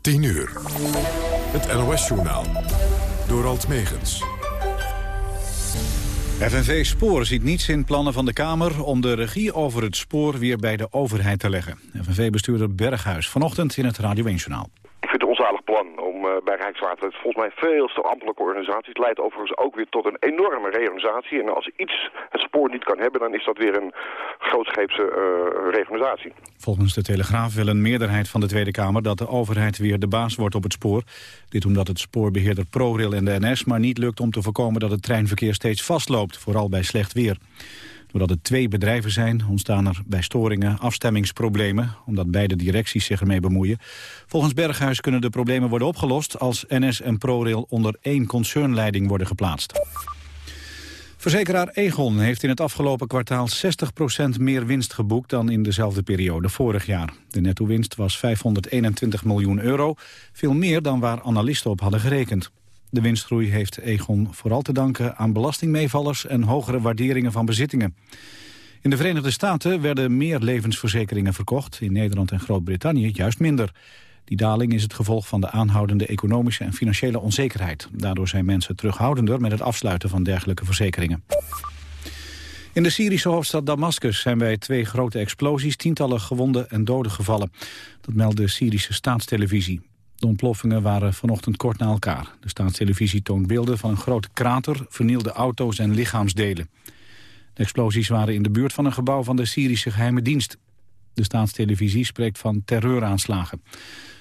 10 uur. Het NOS-journaal. Door Alt Megens. FNV Spoor ziet niets in plannen van de Kamer om de regie over het spoor weer bij de overheid te leggen. FNV-bestuurder Berghuis vanochtend in het Radio 1-journaal onzalig plan om uh, bij Rijkswaterstaat. Volgens mij veel te ambtelijke organisatie. Het leidt overigens ook weer tot een enorme reorganisatie. En als iets het spoor niet kan hebben, dan is dat weer een grootscheepse uh, reorganisatie. Volgens de Telegraaf wil een meerderheid van de Tweede Kamer dat de overheid weer de baas wordt op het spoor. Dit omdat het spoorbeheerder ProRail en de NS maar niet lukt om te voorkomen dat het treinverkeer steeds vastloopt, vooral bij slecht weer. Doordat het twee bedrijven zijn, ontstaan er bij storingen afstemmingsproblemen, omdat beide directies zich ermee bemoeien. Volgens Berghuis kunnen de problemen worden opgelost als NS en ProRail onder één concernleiding worden geplaatst. Verzekeraar Egon heeft in het afgelopen kwartaal 60% meer winst geboekt dan in dezelfde periode vorig jaar. De netto-winst was 521 miljoen euro, veel meer dan waar analisten op hadden gerekend. De winstgroei heeft Egon vooral te danken aan belastingmeevallers en hogere waarderingen van bezittingen. In de Verenigde Staten werden meer levensverzekeringen verkocht, in Nederland en Groot-Brittannië juist minder. Die daling is het gevolg van de aanhoudende economische en financiële onzekerheid. Daardoor zijn mensen terughoudender met het afsluiten van dergelijke verzekeringen. In de Syrische hoofdstad Damascus zijn bij twee grote explosies tientallen gewonden en doden gevallen. Dat meldt de Syrische staatstelevisie. De ontploffingen waren vanochtend kort na elkaar. De staatstelevisie toont beelden van een grote krater, vernielde auto's en lichaamsdelen. De explosies waren in de buurt van een gebouw van de Syrische geheime dienst. De staatstelevisie spreekt van terreuraanslagen.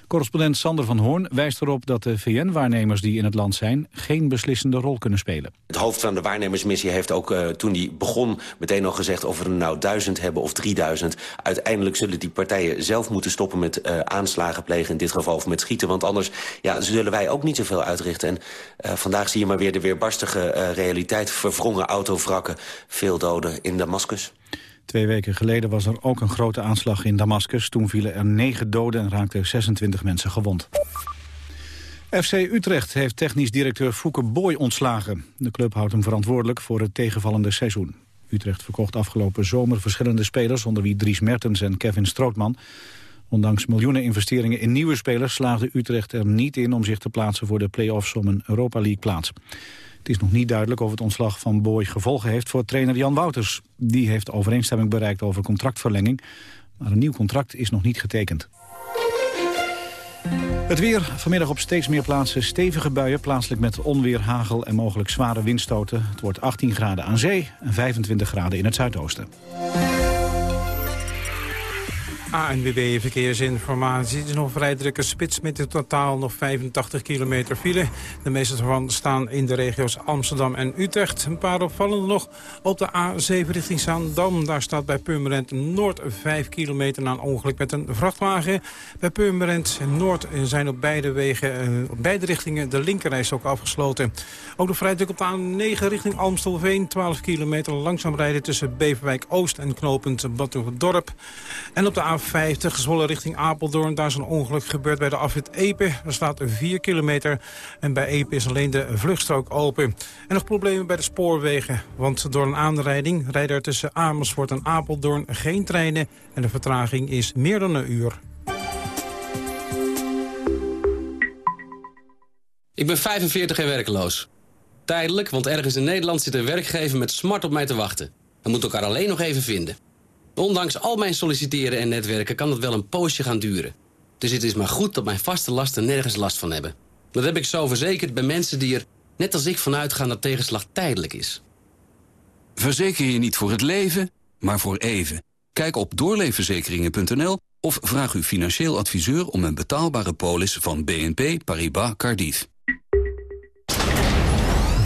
Correspondent Sander van Hoorn wijst erop dat de VN-waarnemers die in het land zijn... geen beslissende rol kunnen spelen. Het hoofd van de waarnemersmissie heeft ook uh, toen die begon... meteen al gezegd of we er nou duizend hebben of drieduizend. Uiteindelijk zullen die partijen zelf moeten stoppen met uh, aanslagen plegen... in dit geval of met schieten, want anders ja, zullen wij ook niet zoveel uitrichten. En uh, vandaag zie je maar weer de weerbarstige realiteit. Verwrongen autovrakken, veel doden in Damascus. Twee weken geleden was er ook een grote aanslag in Damascus. Toen vielen er negen doden en raakten 26 mensen gewond. FC Utrecht heeft technisch directeur Fouke Boy ontslagen. De club houdt hem verantwoordelijk voor het tegenvallende seizoen. Utrecht verkocht afgelopen zomer verschillende spelers... onder wie Dries Mertens en Kevin Strootman. Ondanks miljoenen investeringen in nieuwe spelers... slaagde Utrecht er niet in om zich te plaatsen voor de play-offs om een Europa League plaats. Het is nog niet duidelijk of het ontslag van Boy gevolgen heeft voor trainer Jan Wouters. Die heeft overeenstemming bereikt over contractverlenging. Maar een nieuw contract is nog niet getekend. Het weer, vanmiddag op steeds meer plaatsen stevige buien... plaatselijk met onweer, hagel en mogelijk zware windstoten. Het wordt 18 graden aan zee en 25 graden in het zuidoosten. ANWB Verkeersinformatie. Het is nog een vrij drukke spits met in totaal nog 85 kilometer file. De meeste ervan staan in de regio's Amsterdam en Utrecht. Een paar opvallende nog op de A7 richting Zaandam. Daar staat bij Purmerend Noord 5 kilometer na een ongeluk met een vrachtwagen. Bij Purmerend Noord zijn op beide wegen, eh, op beide richtingen de linkerreis ook afgesloten. Ook nog vrij druk op de A9 richting Amstelveen. 12 kilometer langzaam rijden tussen Beverwijk Oost en knooppunt Dorp. En op de A 50 Zwolle richting Apeldoorn. Daar is een ongeluk gebeurd bij de afwit Epe. Er staat 4 kilometer en bij Epe is alleen de vluchtstrook open. En nog problemen bij de spoorwegen. Want door een aanrijding rijden er tussen Amersfoort en Apeldoorn geen treinen. En de vertraging is meer dan een uur. Ik ben 45 en werkeloos. Tijdelijk, want ergens in Nederland zit een werkgever met smart op mij te wachten. We moeten elkaar alleen nog even vinden. Ondanks al mijn solliciteren en netwerken kan het wel een poosje gaan duren. Dus het is maar goed dat mijn vaste lasten nergens last van hebben. Dat heb ik zo verzekerd bij mensen die er, net als ik, vanuit gaan dat tegenslag tijdelijk is. Verzeker je niet voor het leven, maar voor even. Kijk op doorleefverzekeringen.nl of vraag uw financieel adviseur om een betaalbare polis van BNP Paribas Cardiff.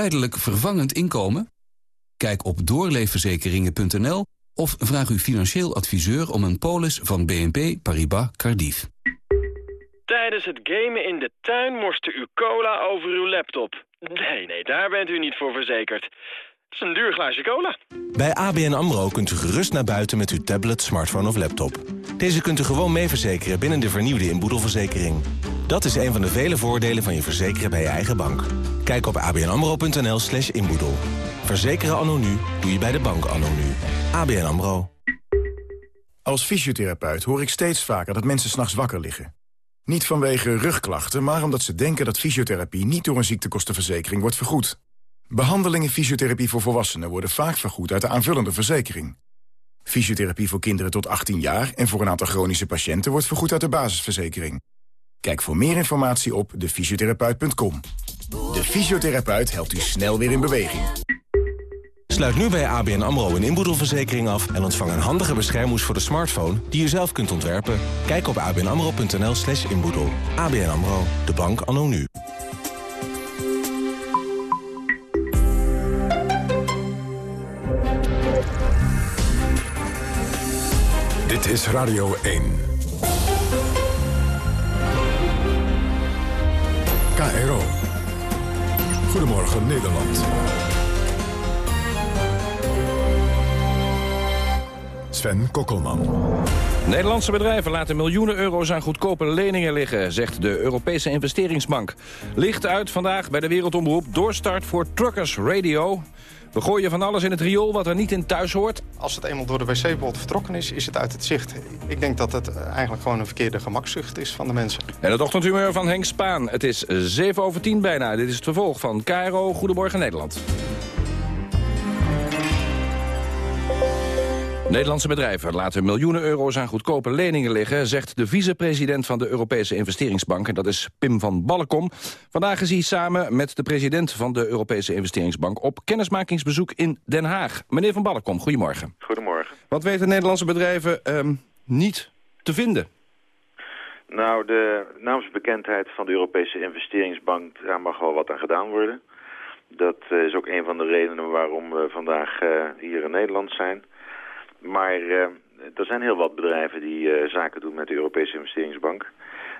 Tijdelijk vervangend inkomen? Kijk op doorleefverzekeringen.nl of vraag uw financieel adviseur om een polis van BNP Paribas Cardiff tijdens het gamen in de tuin morste u cola over uw laptop. Nee, nee, daar bent u niet voor verzekerd. Is een duur glaasje cola. Bij ABN AMRO kunt u gerust naar buiten met uw tablet, smartphone of laptop. Deze kunt u gewoon mee verzekeren binnen de vernieuwde inboedelverzekering. Dat is een van de vele voordelen van je verzekeren bij je eigen bank. Kijk op abnamro.nl slash inboedel. Verzekeren anno nu doe je bij de bank anno nu. ABN AMRO. Als fysiotherapeut hoor ik steeds vaker dat mensen s'nachts wakker liggen. Niet vanwege rugklachten, maar omdat ze denken dat fysiotherapie niet door een ziektekostenverzekering wordt vergoed. Behandelingen fysiotherapie voor volwassenen worden vaak vergoed uit de aanvullende verzekering. Fysiotherapie voor kinderen tot 18 jaar en voor een aantal chronische patiënten wordt vergoed uit de basisverzekering. Kijk voor meer informatie op defysiotherapeut.com. De fysiotherapeut helpt u snel weer in beweging. Sluit nu bij ABN AMRO een inboedelverzekering af... en ontvang een handige beschermhoes voor de smartphone die je zelf kunt ontwerpen. Kijk op abnamro.nl slash inboedel. ABN AMRO, de bank anno nu. Dit is Radio 1. KRO. Goedemorgen Nederland. Sven Kokkelman. Nederlandse bedrijven laten miljoenen euro's aan goedkope leningen liggen, zegt de Europese investeringsbank. Licht uit vandaag bij de Wereldomroep, doorstart voor Truckers Radio. We gooien van alles in het riool wat er niet in thuis hoort. Als het eenmaal door de wc-bol vertrokken is, is het uit het zicht. Ik denk dat het eigenlijk gewoon een verkeerde gemakzucht is van de mensen. En het ochtendhumeur van Henk Spaan. Het is 7 over 10 bijna. Dit is het vervolg van KRO Goedemorgen Nederland. Nederlandse bedrijven laten miljoenen euro's aan goedkope leningen liggen... zegt de vicepresident van de Europese Investeringsbank. En dat is Pim van Balkom. Vandaag is hij samen met de president van de Europese Investeringsbank... op kennismakingsbezoek in Den Haag. Meneer van Balkom, goedemorgen. Goedemorgen. Wat weten Nederlandse bedrijven um, niet te vinden? Nou, de naamsbekendheid van de Europese Investeringsbank... daar mag wel wat aan gedaan worden. Dat uh, is ook een van de redenen waarom we vandaag uh, hier in Nederland zijn... Maar uh, er zijn heel wat bedrijven die uh, zaken doen met de Europese investeringsbank.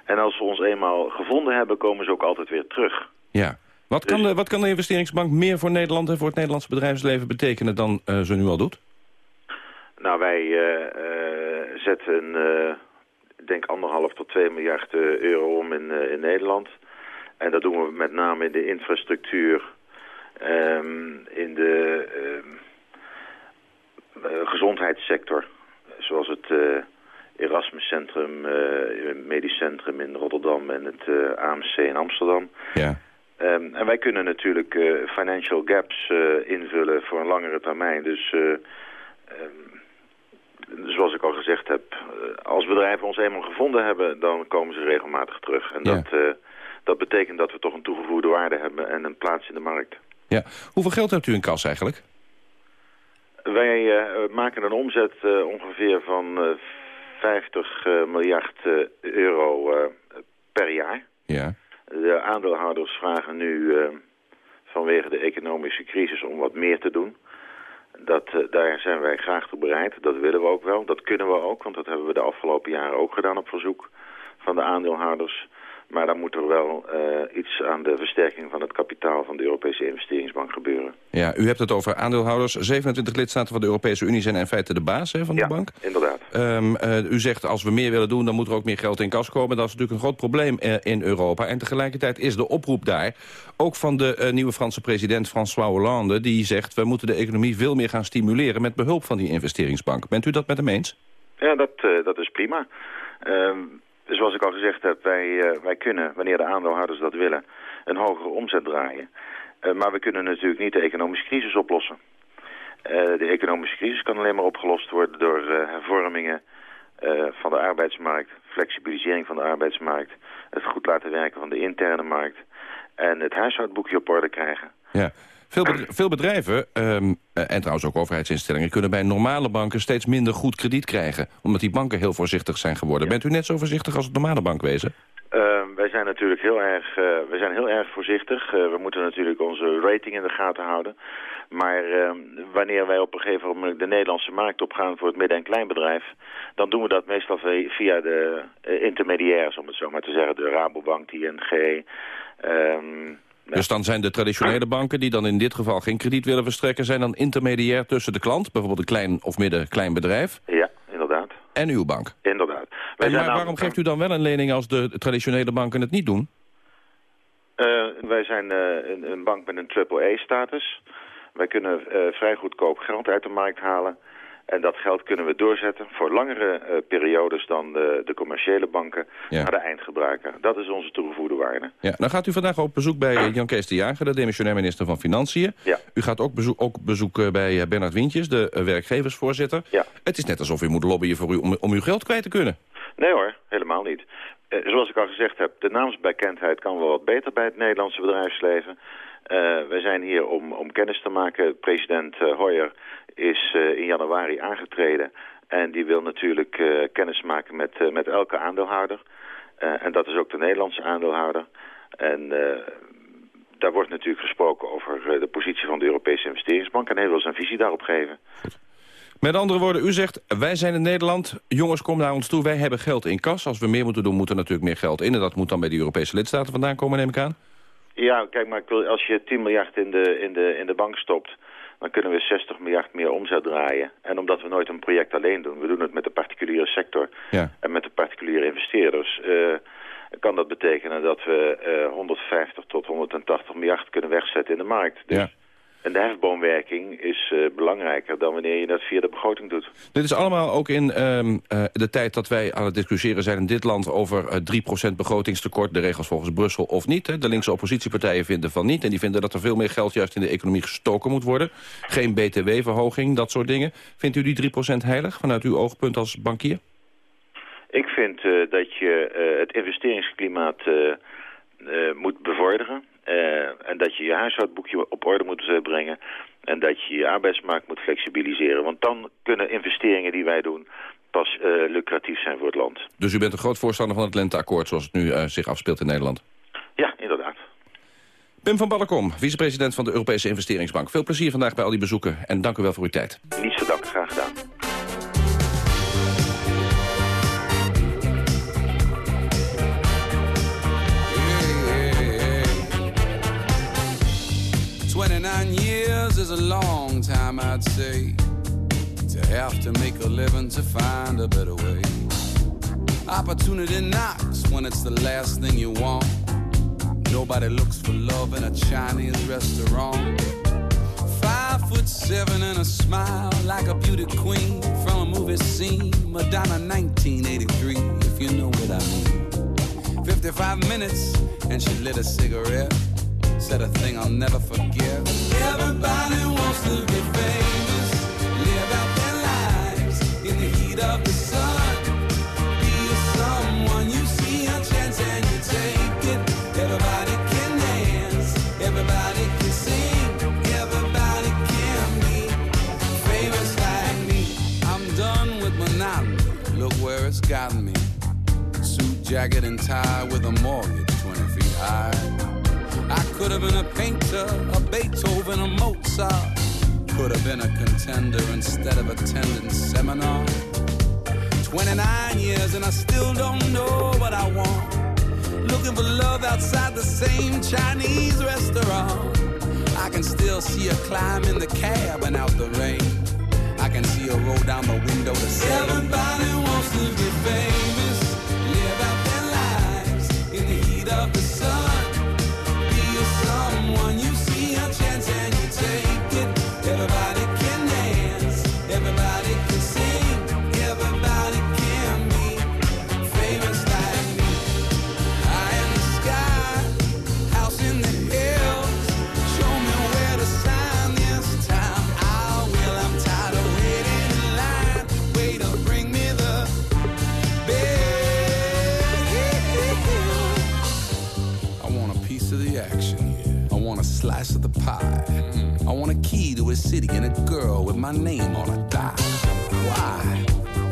En als we ons eenmaal gevonden hebben, komen ze ook altijd weer terug. Ja. Wat, kan, dus- de, wat kan de investeringsbank meer voor Nederland en voor het Nederlandse bedrijfsleven betekenen dan uh, ze nu al doet? Nou, wij zetten, ik denk anderhalf tot 2 miljard euro om in, in Nederland. En dat doen we met name in de infrastructuur, um, in de... Uh, gezondheidssector. Zoals het uh, Erasmus Centrum, uh, Medisch Centrum in Rotterdam en het AMC in Amsterdam. Ja. Um, en wij kunnen natuurlijk financial gaps invullen voor een langere termijn. Dus um, zoals ik al gezegd heb, als bedrijven ons eenmaal gevonden hebben, dan komen ze regelmatig terug. En Ja. dat, dat betekent dat we toch een toegevoegde waarde hebben en een plaats in de markt. Ja. Hoeveel geld hebt u in kas eigenlijk? Wij uh, maken een omzet uh, ongeveer van uh, 50 miljard euro per jaar. Ja. De aandeelhouders vragen nu vanwege de economische crisis om wat meer te doen. Dat, daar zijn wij graag toe bereid. Dat willen we ook wel. Dat kunnen we ook, want dat hebben we de afgelopen jaren ook gedaan op verzoek van de aandeelhouders. Maar dan moet er wel uh, iets aan de versterking van het kapitaal van de Europese investeringsbank gebeuren. Ja, u hebt het over aandeelhouders. 27 lidstaten van de Europese Unie zijn in feite de baas hè, van ja, de bank. inderdaad. Um, uh, u zegt als we meer willen doen, dan moet er ook meer geld in kas komen. Dat is natuurlijk een groot probleem uh, in Europa. En tegelijkertijd is de oproep daar, ook van de nieuwe Franse president François Hollande... die zegt, we moeten de economie veel meer gaan stimuleren met behulp van die investeringsbank. Bent u dat met hem eens? Ja, dat, dat is prima. Um, Zoals ik al gezegd heb, wij, uh, wij kunnen, wanneer de aandeelhouders dat willen, een hogere omzet draaien. Uh, maar we kunnen natuurlijk niet de economische crisis oplossen. Uh, de economische crisis kan alleen maar opgelost worden door hervormingen van de arbeidsmarkt, flexibilisering van de arbeidsmarkt, het goed laten werken van de interne markt en het huishoudboekje op orde krijgen. Ja. Veel, bedrijven, veel bedrijven um, en trouwens ook overheidsinstellingen... kunnen bij normale banken steeds minder goed krediet krijgen. Omdat die banken heel voorzichtig zijn geworden. Ja. Bent u net zo voorzichtig als het normale bankwezen? Uh, wij zijn natuurlijk heel erg, uh, we zijn heel erg voorzichtig. Uh, we moeten natuurlijk onze rating in de gaten houden. Maar uh, wanneer wij op een gegeven moment de Nederlandse markt opgaan voor het midden- en kleinbedrijf... dan doen we dat meestal via de intermediairs, om het zo maar te zeggen. De Rabobank, ING... Um, dus dan zijn de traditionele banken die dan in dit geval geen krediet willen verstrekken... zijn dan intermediair tussen de klant, bijvoorbeeld een klein of midden-klein bedrijf... Ja, inderdaad. En uw bank. Inderdaad. Wij en maar waarom geeft u dan wel een lening als de traditionele banken het niet doen? Uh, wij zijn uh, een, een, bank met een triple-A-status. Wij kunnen uh, vrij goedkoop geld uit de markt halen. En dat geld kunnen we doorzetten voor langere uh, periodes dan de, de commerciële banken ja. naar de eindgebruiker. Dat is onze toegevoegde waarde. Ja, dan gaat u vandaag op bezoek bij Jan Kees de Jager, de demissionair minister van Financiën. Ja. U gaat ook bezoek, ook bezoeken bij Bernard Wintjes, de werkgeversvoorzitter. Ja. Het is net alsof u moet lobbyen voor u om, om uw geld kwijt te kunnen. Nee hoor, helemaal niet. Uh, zoals ik al gezegd heb, de naamsbekendheid kan wel wat beter bij het Nederlandse bedrijfsleven. Uh, wij zijn hier om, om kennis te maken. President uh, Hoyer is uh, in januari aangetreden. En die wil natuurlijk kennis maken met, met elke aandeelhouder. en dat is ook de Nederlandse aandeelhouder. En daar wordt natuurlijk gesproken over de positie van de Europese investeringsbank. En hij wil zijn visie daarop geven. Met andere woorden, u zegt, wij zijn in Nederland, jongens kom naar ons toe, wij hebben geld in kas. Als we meer moeten doen, moet er natuurlijk meer geld in. En dat moet dan bij de Europese lidstaten vandaan komen, neem ik aan. Ja, kijk, maar als je 10 miljard in de, in, de, in de bank stopt... dan kunnen we 60 miljard meer omzet draaien. En omdat we nooit een project alleen doen... we doen het met de particuliere sector ja. en met de particuliere investeerders... Uh, kan dat betekenen dat we uh, 150 tot 180 miljard kunnen wegzetten in de markt. Dus ja. En de hefboomwerking is uh, belangrijker dan wanneer je dat via de begroting doet. Dit is allemaal ook in um, uh, de tijd dat wij aan het discussiëren zijn in dit land... over uh, 3% begrotingstekort, de regels volgens Brussel of niet. Hè. De linkse oppositiepartijen vinden van niet. En die vinden dat er veel meer geld juist in de economie gestoken moet worden. Geen btw-verhoging, dat soort dingen. Vindt u die 3% heilig vanuit uw oogpunt als bankier? Ik vind dat je het investeringsklimaat moet bevorderen. Uh, en dat je je huishoudboekje op orde moet uh, brengen. En dat je je arbeidsmarkt moet flexibiliseren. Want dan kunnen investeringen die wij doen pas uh, lucratief zijn voor het land. Dus u bent een groot voorstander van het lenteakkoord zoals het nu zich afspeelt in Nederland? Ja, inderdaad. Pim van Ballekom, vicepresident van de Europese Investeringsbank. Veel plezier vandaag bij al die bezoeken en dank u wel voor uw tijd. Niets te danken, graag gedaan. Years is a long time, I'd say, to have to make a living to find a better way. Opportunity knocks when it's the last thing you want. Nobody looks for love in a Chinese restaurant. Five foot seven and a smile like a beauty queen from a movie scene. Madonna 1983, if you know what I mean. 55 minutes and she lit a cigarette said a thing I'll never forget. Everybody wants to be famous, live out their lives in the heat of the sun. Be someone you see a chance and you take it. Everybody can dance, everybody can sing, everybody can be famous like me. I'm done with monotony. Look where it's gotten me. Suit, jacket, and tie with a Could have been a contender instead of attending seminar. 29 years and I still don't know what I want. Looking for love outside the same Chinese restaurant. I can still see her climb in the cab and out the rain. I can see her roll down the window to say, Everybody wants to be famous, slice of the pie. I want a key to a city and a girl with my name on a die. Why?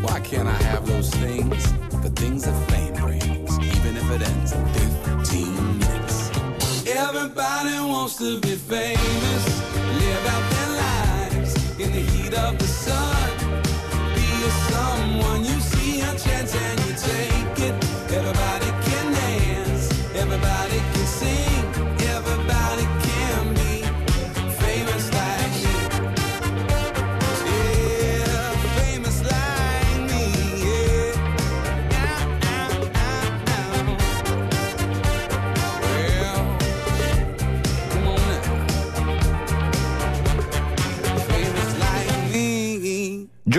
Why can't I have those things? The things that fame brings, even if it ends in death. Everybody wants to be famous. Live out their lives in the heat of the sun. Be someone you see a chance and you take it. Everybody can dance. Everybody can sing.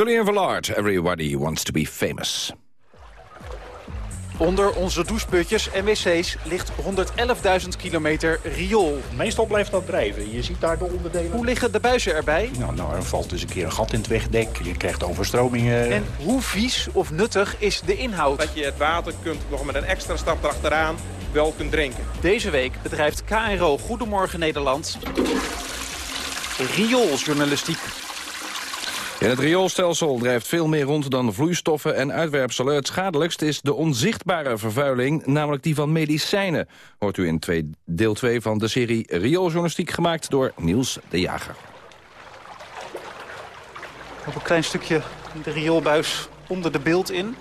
Julian Villard, Everybody Wants to be Famous. Onder onze doucheputjes en wc's ligt 111.000 kilometer riool. Meestal blijft dat drijven. Je ziet daar de onderdelen. Hoe liggen de buizen erbij? Nou, nou, er valt dus een keer een gat in het wegdek. Je krijgt overstromingen. En hoe vies of nuttig is de inhoud? Dat je het water kunt nog met een extra stap erachteraan wel kunt drinken. Deze week bedrijft KRO Goedemorgen Nederland riooljournalistiek. In het rioolstelsel drijft veel meer rond dan vloeistoffen en uitwerpselen. Het schadelijkst is de onzichtbare vervuiling, namelijk die van medicijnen. Hoort u in twee, deel 2 van de serie Riooljournalistiek gemaakt door Niels de Jager. Nog een klein stukje de rioolbuis onder de beeld in.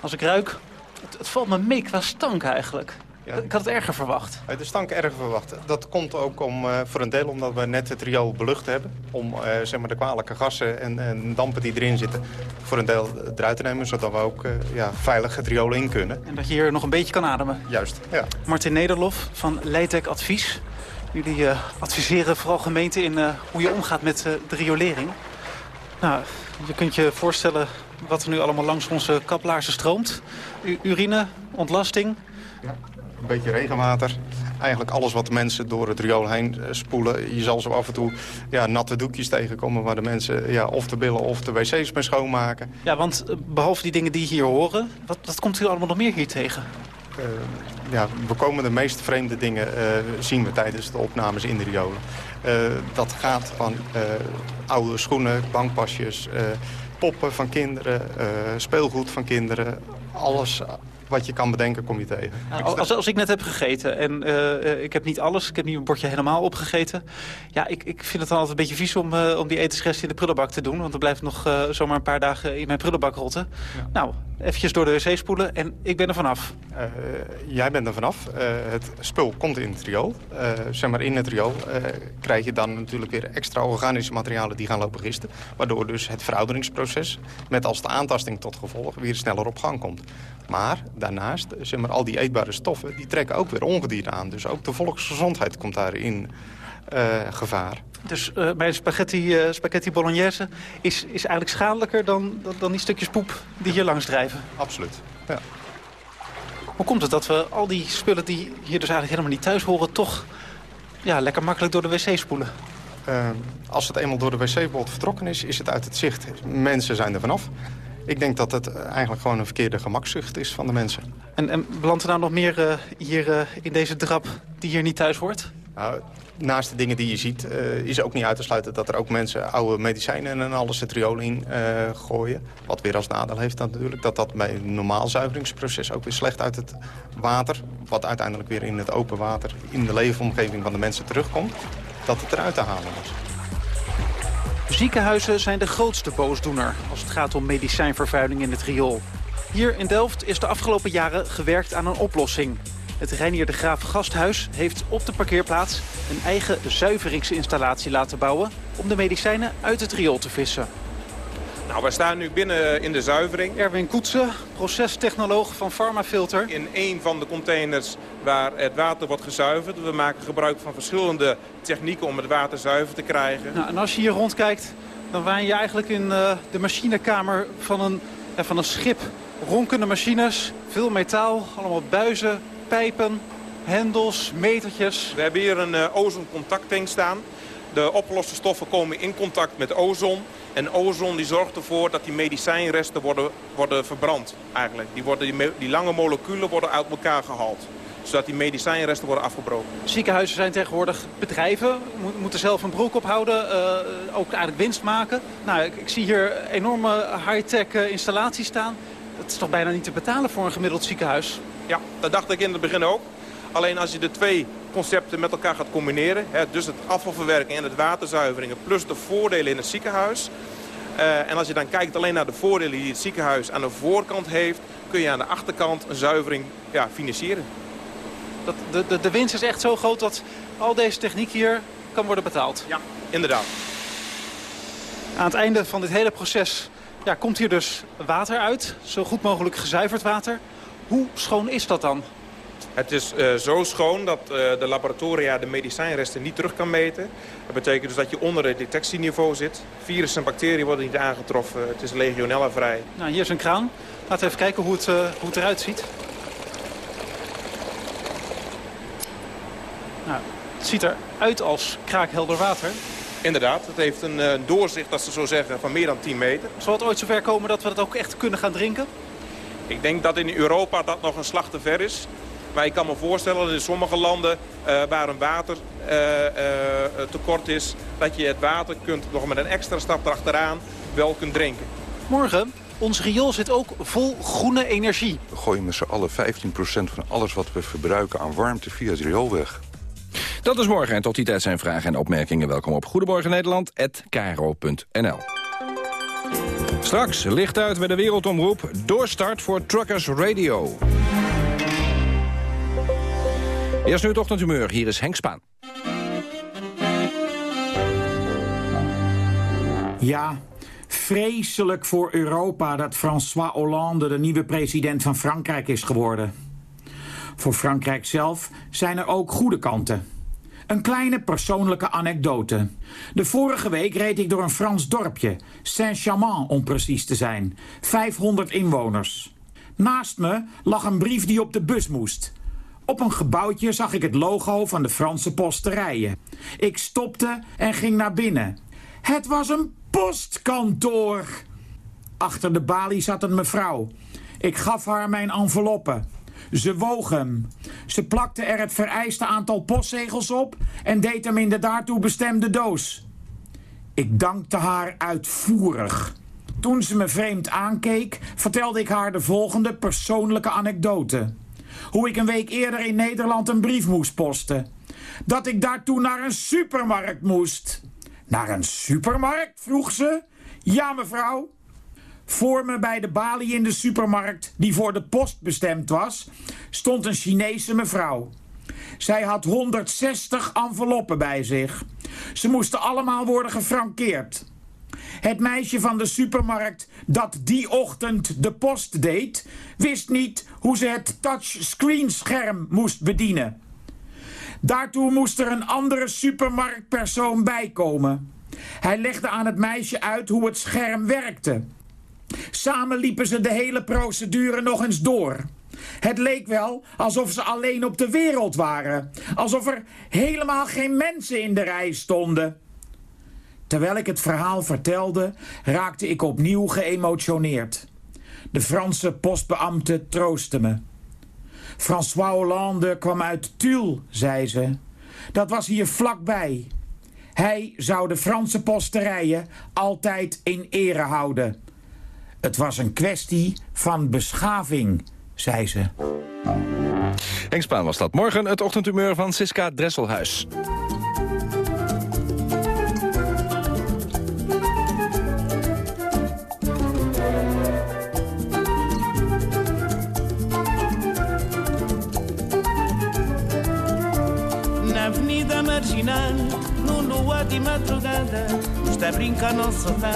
Als ik ruik, het, het valt me mee qua stank eigenlijk. Ik had het erger verwacht. De stank erg verwacht. Dat komt ook om, eh, voor een deel omdat we net het riool belucht hebben. Om eh, zeg maar de kwalijke gassen en, en dampen die erin zitten voor een deel eruit te nemen. Zodat we ook eh, ja, veilig het riool in kunnen. En dat je hier nog een beetje kan ademen. Juist, ja. Martin Nederlof van Leitec Advies. Jullie eh, adviseren vooral gemeenten in eh, hoe je omgaat met eh, de riolering. Nou, je kunt je voorstellen wat er nu allemaal langs onze kaplaarzen stroomt. U- urine, ontlasting. Een beetje regenwater. Eigenlijk alles wat de mensen door het riool heen eh, spoelen. Je zal zo af en toe ja, natte doekjes tegenkomen... waar de mensen ja, of de billen of de wc's mee schoonmaken. Ja, want eh, behalve die dingen die hier horen, wat, wat komt u allemaal nog meer hier tegen? Eh, ja, we komen de meest vreemde dingen zien we tijdens de opnames in de riolen. Dat gaat van oude schoenen, bankpasjes, poppen van kinderen, speelgoed van kinderen. Alles wat je kan bedenken kom je tegen. Nou, als, als ik net heb gegeten en eh, eh, ik heb niet alles, ik heb niet een bordje helemaal opgegeten. Ja, ik, ik vind het dan altijd een beetje vies om, eh, om die etensresten in de prullenbak te doen. Want er blijft nog zomaar een paar dagen in mijn prullenbak rotten. Nou, eventjes door de wc spoelen en ik ben er vanaf. Jij bent er vanaf. Het spul komt in het riool. Zeg maar in het riool krijg je dan natuurlijk weer extra organische materialen die gaan lopen gisten. Waardoor dus het verouderingsproces met als de aantasting tot gevolg weer sneller op gang komt. Maar daarnaast, zeg maar, al die eetbare stoffen, die trekken ook weer ongedierte aan. Dus ook de volksgezondheid komt daarin eh, gevaar. Dus eh, mijn spaghetti, eh, spaghetti bolognese is, is eigenlijk schadelijker dan, dan, dan die stukjes poep die hier langs drijven. Absoluut, ja. Hoe komt het dat we al die spullen die hier dus eigenlijk helemaal niet thuis horen... toch ja, lekker makkelijk door de wc spoelen? Eh, als het eenmaal door de wc-bol vertrokken is, is het uit het zicht. Mensen zijn er vanaf. Ik denk dat het eh, eigenlijk gewoon een verkeerde gemakzucht is van de mensen. En, en belandt er nou nog meer eh, hier eh, in deze drap die hier niet thuis hoort? Nou, naast de dingen die je ziet, eh, is ook niet uit te sluiten dat er ook mensen oude medicijnen en alles het riool in gooien. Wat weer als nadeel heeft dan natuurlijk dat dat bij een normaal zuiveringsproces ook weer slecht uit het water, wat uiteindelijk weer in het open water in de leefomgeving van de mensen terugkomt, dat het eruit te halen is. Ziekenhuizen zijn de grootste boosdoener als het gaat om medicijnvervuiling in het riool. Hier in Delft is de afgelopen jaren gewerkt aan een oplossing. Het Reinier de Graaf Gasthuis heeft op de parkeerplaats een eigen zuiveringsinstallatie laten bouwen om de medicijnen uit het riool te vissen. Nou, we staan nu binnen in de zuivering. Erwin Koetsen, procestechnoloog van Pharmafilter. In een van de containers waar het water wordt gezuiverd. We maken gebruik van verschillende technieken om het water zuiver te krijgen. Nou, en als je hier rondkijkt, dan waan je eigenlijk in eh, de machinekamer van een, ja, van een schip. Ronkende machines, veel metaal, allemaal buizen, pijpen, hendels, metertjes. We hebben hier een uh, ozoncontacttank staan. De opgeloste stoffen komen in contact met ozon. En ozon die zorgt ervoor dat die medicijnresten worden, worden verbrand. Eigenlijk. Die, worden, die, lange moleculen worden uit elkaar gehaald. Zodat die medicijnresten worden afgebroken. Ziekenhuizen zijn tegenwoordig bedrijven, mo- moeten zelf een broek ophouden, eh, ook eigenlijk winst maken. Nou, ik, ik zie hier enorme high-tech eh, installaties staan. Dat is toch bijna niet te betalen voor een gemiddeld ziekenhuis? Ja, dat dacht ik in het begin ook. Alleen als je de twee concepten met elkaar gaat combineren... Hè, dus het afvalverwerking en het waterzuiveringen... plus de voordelen in het ziekenhuis... Uh, en als je dan kijkt alleen naar de voordelen die het ziekenhuis aan de voorkant heeft... kun je aan de achterkant een zuivering ja, financieren. Dat, de, de, de winst is echt zo groot dat al deze techniek hier kan worden betaald? Ja, inderdaad. Aan het einde van dit hele proces ja, komt hier dus water uit. Zo goed mogelijk gezuiverd water. Hoe schoon is dat dan? Het is uh, zo schoon dat uh, de laboratoria de medicijnresten niet terug kan meten. Dat betekent dus dat je onder het detectieniveau zit. Virussen en bacteriën worden niet aangetroffen. Het is legionella-vrij. Nou, hier is een kraan. Laten we even kijken hoe het, uh, hoe het eruit ziet. Nou, het ziet eruit als kraakhelder water. Inderdaad, het heeft een doorzicht, als ze zo zeggen, van meer dan 10 meter. Zal het ooit zover komen dat we het ook echt kunnen gaan drinken? Ik denk dat in Europa dat nog een slag te ver is. Maar ik kan me voorstellen dat in sommige landen uh, waar een watertekort uh, is... dat je het water kunt nog met een extra stap erachteraan wel kunt drinken. Morgen, ons riool zit ook vol groene energie. We gooien met z'n allen 15% van alles wat we verbruiken aan warmte via het riool weg. Dat is morgen en tot die tijd zijn vragen en opmerkingen. Welkom op Goedemorgen Nederland@kro.nl. Straks licht uit met de wereldomroep. Doorstart voor Truckers Radio. Eerst nu het ochtendhumeur. Hier is Henk Spaan. Ja, vreselijk voor Europa dat François Hollande de nieuwe president van Frankrijk is geworden. Voor Frankrijk zelf zijn er ook goede kanten. Een kleine persoonlijke anekdote. De vorige week reed ik door een Frans dorpje, Saint-Chamond om precies te zijn. 500 inwoners. Naast me lag een brief die op de bus moest. Op een gebouwtje zag ik het logo van de Franse posterijen. Ik stopte en ging naar binnen. Het was een postkantoor. Achter de balie zat een mevrouw. Ik gaf haar mijn enveloppe. Ze woog hem. Ze plakte er het vereiste aantal postzegels op en deed hem in de daartoe bestemde doos. Ik dankte haar uitvoerig. Toen ze me vreemd aankeek, vertelde ik haar de volgende persoonlijke anekdote. Hoe ik een week eerder in Nederland een brief moest posten. Dat ik daartoe naar een supermarkt moest. Naar een supermarkt? vroeg ze. Ja, mevrouw. Voor me bij de balie in de supermarkt, die voor de post bestemd was, stond een Chinese mevrouw. Zij had 160 enveloppen bij zich. Ze moesten allemaal worden gefrankeerd. Het meisje van de supermarkt dat die ochtend de post deed, wist niet hoe ze het touchscreenscherm moest bedienen. Daartoe moest er een andere supermarktpersoon bijkomen. Hij legde aan het meisje uit hoe het scherm werkte. Samen liepen ze de hele procedure nog eens door. Het leek wel alsof ze alleen op de wereld waren. Alsof er helemaal geen mensen in de rij stonden. Terwijl ik het verhaal vertelde, raakte ik opnieuw geëmotioneerd. De Franse postbeambte troostte me. François Hollande kwam uit Tulle, zei ze. Dat was hier vlakbij. Hij zou de Franse posterijen altijd in ere houden. Het was een kwestie van beschaving, zei ze. Henk Spaan was dat. Morgen het ochtendhumeur van Siska Dresselhuis. Avenida marginal, no lua de madrugada, está a brincar nosso sofá,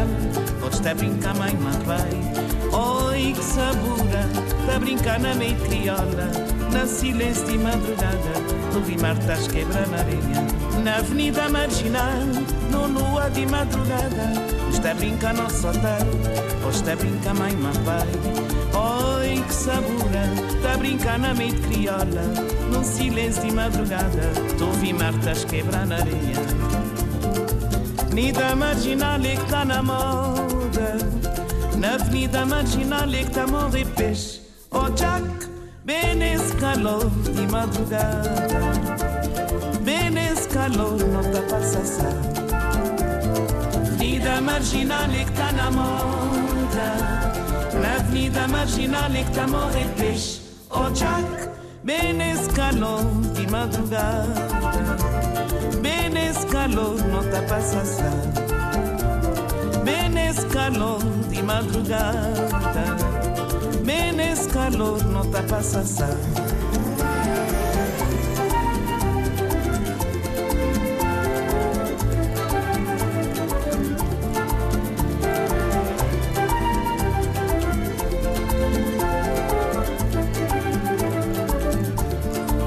ou está a brincar mãe, pai. Oi, que sabura, a brincar na meia crioula, na silêncio de madrugada, tu vi martas quebra na areia. Na avenida marginal, no lua de madrugada, está a brincar nosso ou está a brincar mãe, pai. Oi, que sabura, a brincar na meia crioula, num silêncio de madrugada, tu vi martas quebra na areia. Avenida Marginal é que está na moda Avenida Marginal é que está a morrer peixe Oh Jack, bem nesse calor de madrugada Bem nesse calor não para sassar Avenida Marginal é que está na moda Na Avenida Marginal é que está a morrer peixe Oh Jack, bem nesse calor de madrugada, bem nesse calor não tá passando. Bem nesse calor de madrugada, bem nesse calor não tá.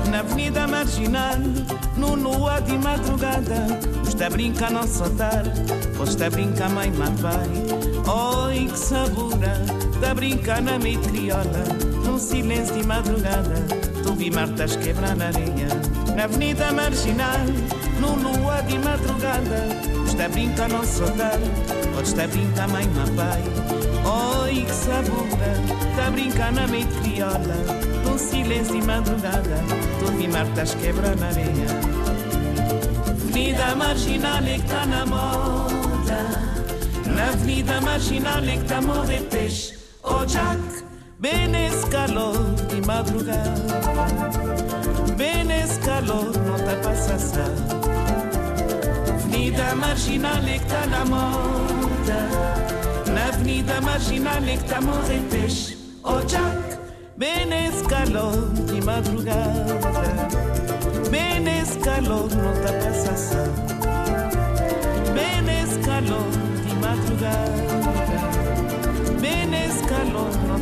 Na avenida marginal, no lua de madrugada, está a brincar não soltar, ou está a brincar mãe mapai. Oi que sabura, está a brincar na meio crioula, num silêncio de madrugada, tu vi martas quebrar na areia. Na avenida marginal, no lua de madrugada, está a brincar não soltar, ou está a brincar mãe mapai. Oi que sabura, está a brincar na meio crioula, num silêncio de madrugada, tu vi martas quebrar na areia. Avenida marginal é que tá na moda. Na avenida marginal é que tá a morrer peixe. Oh Jack, bem nesse calor de madrugada. Bem nesse calor não tá passando. Avenida marginal que tá na marginal que tá a morrer peixe. Oh Jack, bem nesse calor de madrugada. Bem passando. Calor de madrugada. Bem nesse calor não.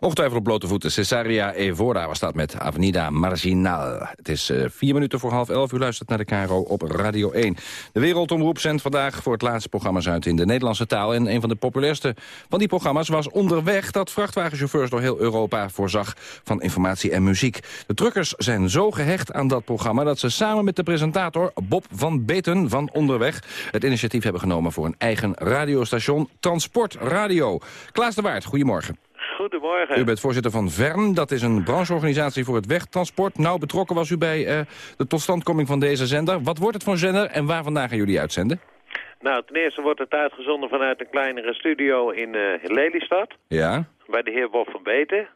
Ongetwijfeld op blote voeten. Cesaria Evora was dat met Avenida Marginal. Het is eh, vier minuten voor half elf. U luistert naar de Caro op Radio 1. De Wereldomroep zendt vandaag voor het laatste programma's uit in de Nederlandse taal. En een van de populairste van die programma's was Onderweg... dat vrachtwagenchauffeurs door heel Europa voorzag van informatie en muziek. De truckers zijn zo gehecht aan dat programma... dat ze samen met de presentator Bob van Beten van Onderweg... het initiatief hebben genomen voor een eigen radiostation Transport Radio. Klaas de Waard, goedemorgen. Goedemorgen. U bent voorzitter van VERN. Dat is een brancheorganisatie voor het wegtransport. Nou, betrokken was u bij eh, de totstandkoming van deze zender. Wat wordt het voor zender en waar vandaan gaan jullie uitzenden? Nou, ten eerste wordt het uitgezonden vanuit een kleinere studio in eh, Lelystad. Ja. Bij de heer Bob van Beten.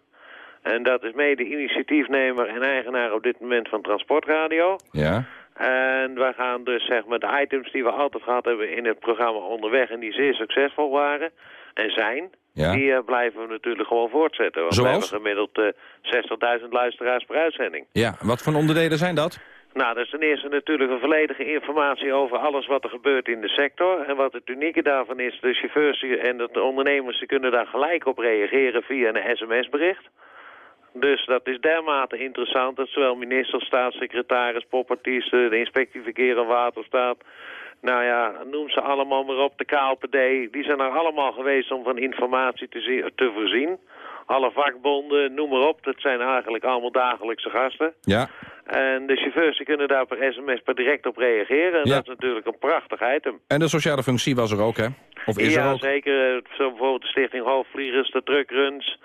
En dat is mede initiatiefnemer en eigenaar op dit moment van Transportradio. Ja. En wij gaan dus zeg maar de items die we altijd gehad hebben in het programma onderweg... en die zeer succesvol waren en zijn... Ja. Die eh, blijven we natuurlijk gewoon voortzetten. Want Zoals? we hebben gemiddeld eh 60.000 luisteraars per uitzending. Ja, wat voor onderdelen zijn dat? Nou, dat is ten eerste natuurlijk een volledige informatie over alles wat er gebeurt in de sector. En wat het unieke daarvan is, de chauffeurs en de ondernemers die kunnen daar gelijk op reageren via een sms-bericht. Dus dat is dermate interessant dat zowel minister, staatssecretaris, popartiesten, de inspectie verkeer en waterstaat... Nou ja, noem ze allemaal maar op, de KLPD. Die zijn er allemaal geweest om van informatie te, te voorzien. Alle vakbonden, noem maar op. Dat zijn eigenlijk allemaal dagelijkse gasten. Ja. En de chauffeurs die kunnen daar per sms per direct op reageren. En Ja. dat is natuurlijk een prachtig item. En de sociale functie was er ook, hè? Of is ja, er ook? zeker. Eh, Zo bijvoorbeeld de Stichting Hoofdvliegers, de Truckruns.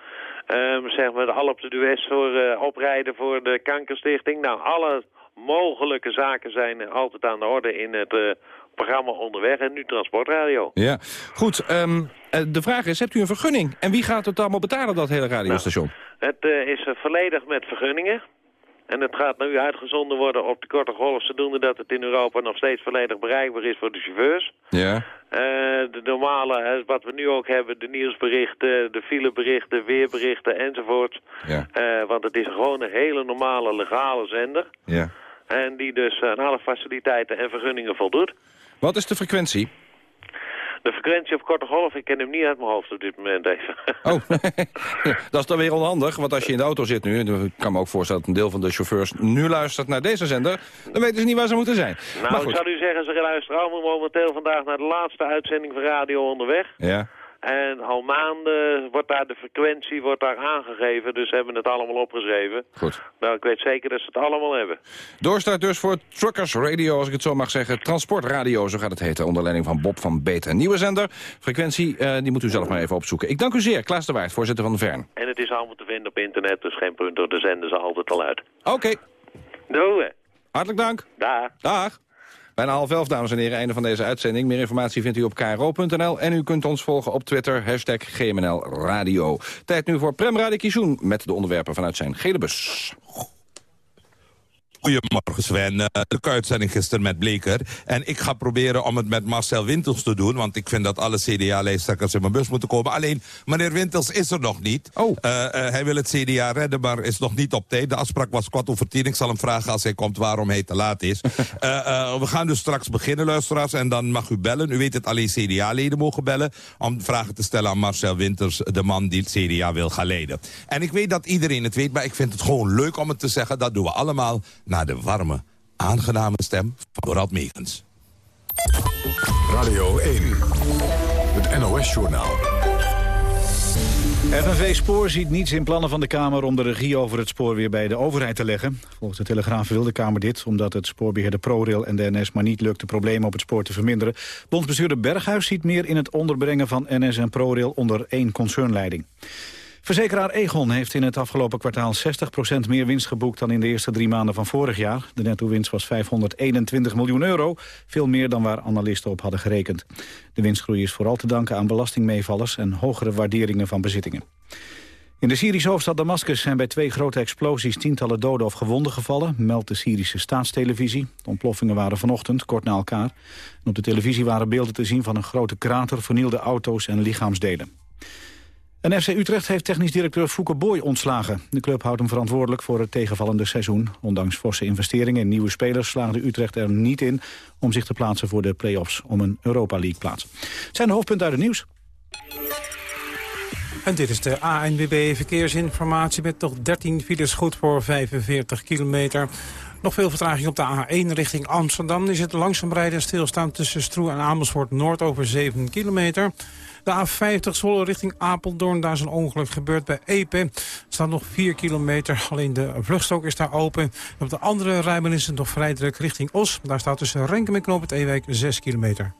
ehm, zeg maar de Alp de Dues voor eh, oprijden voor de Kankerstichting. Nou, alle mogelijke zaken zijn altijd aan de orde in het eh, programma Onderweg en nu Transportradio. Ja. Goed, ehm, eh, de vraag is, hebt u een vergunning? En wie gaat het allemaal betalen, dat hele radiostation? Het eh, is eh, volledig met vergunningen. En het gaat nu uitgezonden worden op de korte golf... zodoende dat het in Europa nog steeds volledig bereikbaar is voor de chauffeurs. Ja. De normale, wat we nu ook hebben, de nieuwsberichten, de fileberichten, weerberichten enzovoort. Ja. Want het is gewoon een hele normale, legale zender. Ja. En die dus aan alle faciliteiten en vergunningen voldoet. Wat is de frequentie? De frequentie op korte golf, ik ken hem niet uit mijn hoofd op dit moment even. Oh, dat is dan weer onhandig, want als je in de auto zit nu... en ik kan me ook voorstellen dat een deel van de chauffeurs nu luistert naar deze zender... dan weten ze niet waar ze moeten zijn. maar nou, goed. ik zou u zeggen, ze luisteren allemaal momenteel vandaag naar de laatste uitzending van Radio Onderweg. Ja. En al maanden wordt daar de frequentie wordt daar aangegeven, dus ze hebben het allemaal opgeschreven. Goed. Nou, ik weet zeker dat ze het allemaal hebben. Doorstart dus voor Truckers Radio, als ik het zo mag zeggen. Transportradio, zo gaat het heten, onder leiding van Bob van Beet. Een nieuwe zender. Frequentie, eh, die moet u zelf maar even opzoeken. Ik dank u zeer, Klaas de Waard, voorzitter van de Vern. En het is allemaal te vinden op internet, dus geen punt door de zenden ze altijd al uit. Oké. Doei. Hartelijk dank. Dag. Dag. Bijna half elf, dames en heren, einde van deze uitzending. Meer informatie vindt u op kro.nl en u kunt ons volgen op Twitter, hashtag GMNL Radio. Tijd nu voor Prem Radikishun met de onderwerpen vanuit zijn gele bus. Goedemorgen Sven. Uh, de uitzending gisteren met Bleker. En ik ga proberen om het met Marcel Wintels te doen. Want ik vind dat alle CDA-lijsttrekkers in mijn bus moeten komen. Alleen, meneer Wintels is er nog niet. Oh. Uh, uh, hij wil het CDA redden, maar is nog niet op tijd. De afspraak was kwart over tien. Ik zal hem vragen als hij komt waarom hij te laat is. we gaan dus straks beginnen, luisteraars. En dan mag u bellen. U weet het, alleen CDA-leden mogen bellen. Om vragen te stellen aan Marcel Winters, de man die het CDA wil gaan leiden. En ik weet dat iedereen het weet, maar ik vind het gewoon leuk om het te zeggen. Dat doen we allemaal naar de warme, aangename stem van Rad Megens. Radio 1, het NOS-journaal. FNV Spoor ziet niets in plannen van de Kamer om de regie over het spoor weer bij de overheid te leggen. Volgens de Telegraaf wil de Kamer dit, omdat het spoorbeheerder ProRail en de NS maar niet lukt de problemen op het spoor te verminderen. Bondsbestuurder Berghuis ziet meer in het onderbrengen van NS en ProRail onder één concernleiding. Verzekeraar Egon heeft in het afgelopen kwartaal 60% meer winst geboekt dan in de eerste drie maanden van vorig jaar. De netto-winst was 521 miljoen euro, veel meer dan waar analisten op hadden gerekend. De winstgroei is vooral te danken aan belastingmeevallers en hogere waarderingen van bezittingen. In de Syrische hoofdstad Damascus zijn bij twee grote explosies tientallen doden of gewonden gevallen, meldt de Syrische staatstelevisie. De ontploffingen waren vanochtend, kort na elkaar. En op de televisie waren beelden te zien van een grote krater, vernielde auto's en lichaamsdelen. En FC Utrecht heeft technisch directeur Fouke Boy ontslagen. De club houdt hem verantwoordelijk voor het tegenvallende seizoen. Ondanks forse investeringen in nieuwe spelers slaagde Utrecht er niet in... om zich te plaatsen voor de play-offs om een Europa League plaats. Het zijn de hoofdpunten uit het nieuws. En dit is de ANWB Verkeersinformatie met toch 13 files goed voor 45 kilometer. Nog veel vertraging op de A1 richting Amsterdam. Is het langzaam rijden stilstaan tussen Stroe en Amersfoort Noord over 7 kilometer. De A50 Zwolle richting Apeldoorn, daar is een ongeluk gebeurd bij Epe. Er staat nog 4 kilometer, alleen de vluchtstrook is daar open. op de andere rijbaan is het nog vrij druk richting Os. Daar staat tussen Renkum en Knoop het Ewijk 6 kilometer.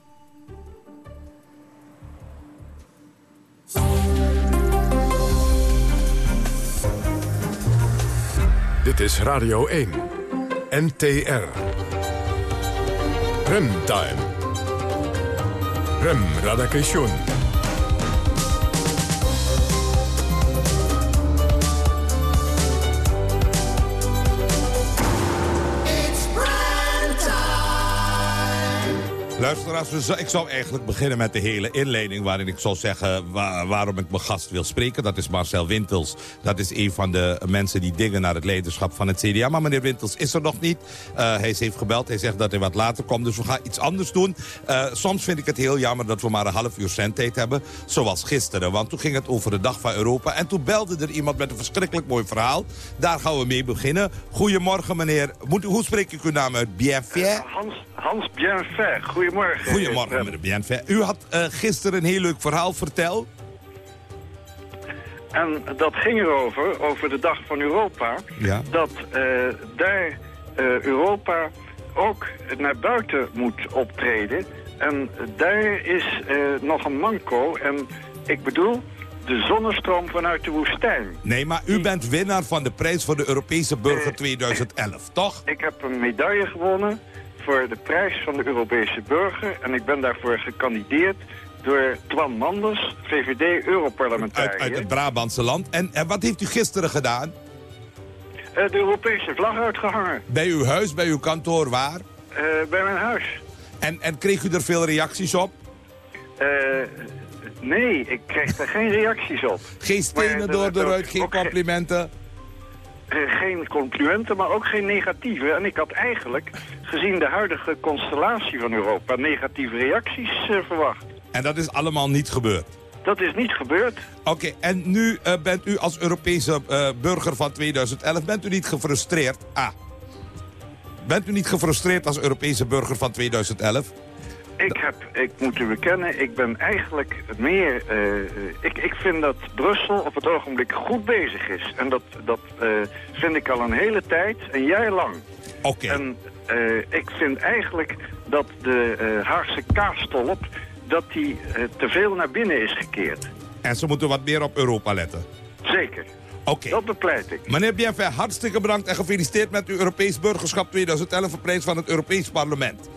Dit is Radio 1. NTR. Remtime. Rem Radakation. Luisteraars, ik zou eigenlijk beginnen met de hele inleiding... waarin ik zou zeggen waarom ik mijn gast wil spreken. Dat is Marcel Wintels. Dat is een van de mensen die dingen naar het leiderschap van het CDA. Maar meneer Wintels is er nog niet. Uh, hij heeft gebeld, hij zegt dat hij wat later komt. Dus we gaan iets anders doen. Uh, soms vind ik het heel jammer dat we maar een half uur zendtijd hebben. Zoals gisteren, want toen ging het over de Dag van Europa. En toen belde er iemand met een verschrikkelijk mooi verhaal. Daar gaan we mee beginnen. Goedemorgen meneer. Hoe spreek ik uw naam uit? Bienfait? Hans, Hans Bienfait. Goedemorgen. Goedemorgen. Goedemorgen, meneer Bienfe. U had uh, gisteren een heel leuk verhaal verteld. En dat ging erover, over de Dag van Europa. Ja. Dat uh, daar uh, Europa ook naar buiten moet optreden. En daar is nog een manco. En ik bedoel, de zonnestroom vanuit de woestijn. Nee, maar u bent winnaar van de prijs voor de Europese burger 2011, toch? Ik heb een medaille gewonnen voor de prijs van de Europese burger. En ik ben daarvoor gekandideerd door Twan Manders, VVD-Europarlementariër. Uit, uit, het Brabantse land. En, en wat heeft u gisteren gedaan? Uh, de Europese vlag uitgehangen. Bij uw huis, bij uw kantoor, waar? Uh, bij mijn huis. En, en kreeg u er veel reacties op? Uh, nee, ik kreeg er geen reacties op. Geen stenen door de ruit, geen complimenten? Eh, geen complimenten, maar ook geen negatieve. En ik had eigenlijk, gezien de huidige constellatie van Europa, negatieve reacties uh, verwacht. En dat is allemaal niet gebeurd? Dat is niet gebeurd. Oké, en nu uh, bent u als Europese burger van 2011, bent u niet gefrustreerd? Ah, bent u niet gefrustreerd als Europese burger van 2011? Ik, heb, ik moet u bekennen, ik ben eigenlijk meer... Uh, ik, ik vind dat Brussel op het ogenblik goed bezig is. En dat, dat uh, vind ik al een hele tijd, een jaar lang. Oké. En uh, ik vind eigenlijk dat de Haagse kaastolp... dat die te veel naar binnen is gekeerd. En ze moeten wat meer op Europa letten? Zeker. Oké. Dat bepleit ik. Meneer Bienfait, hartstikke bedankt en gefeliciteerd met uw Europees burgerschap 2011 prijs van het Europees Parlement.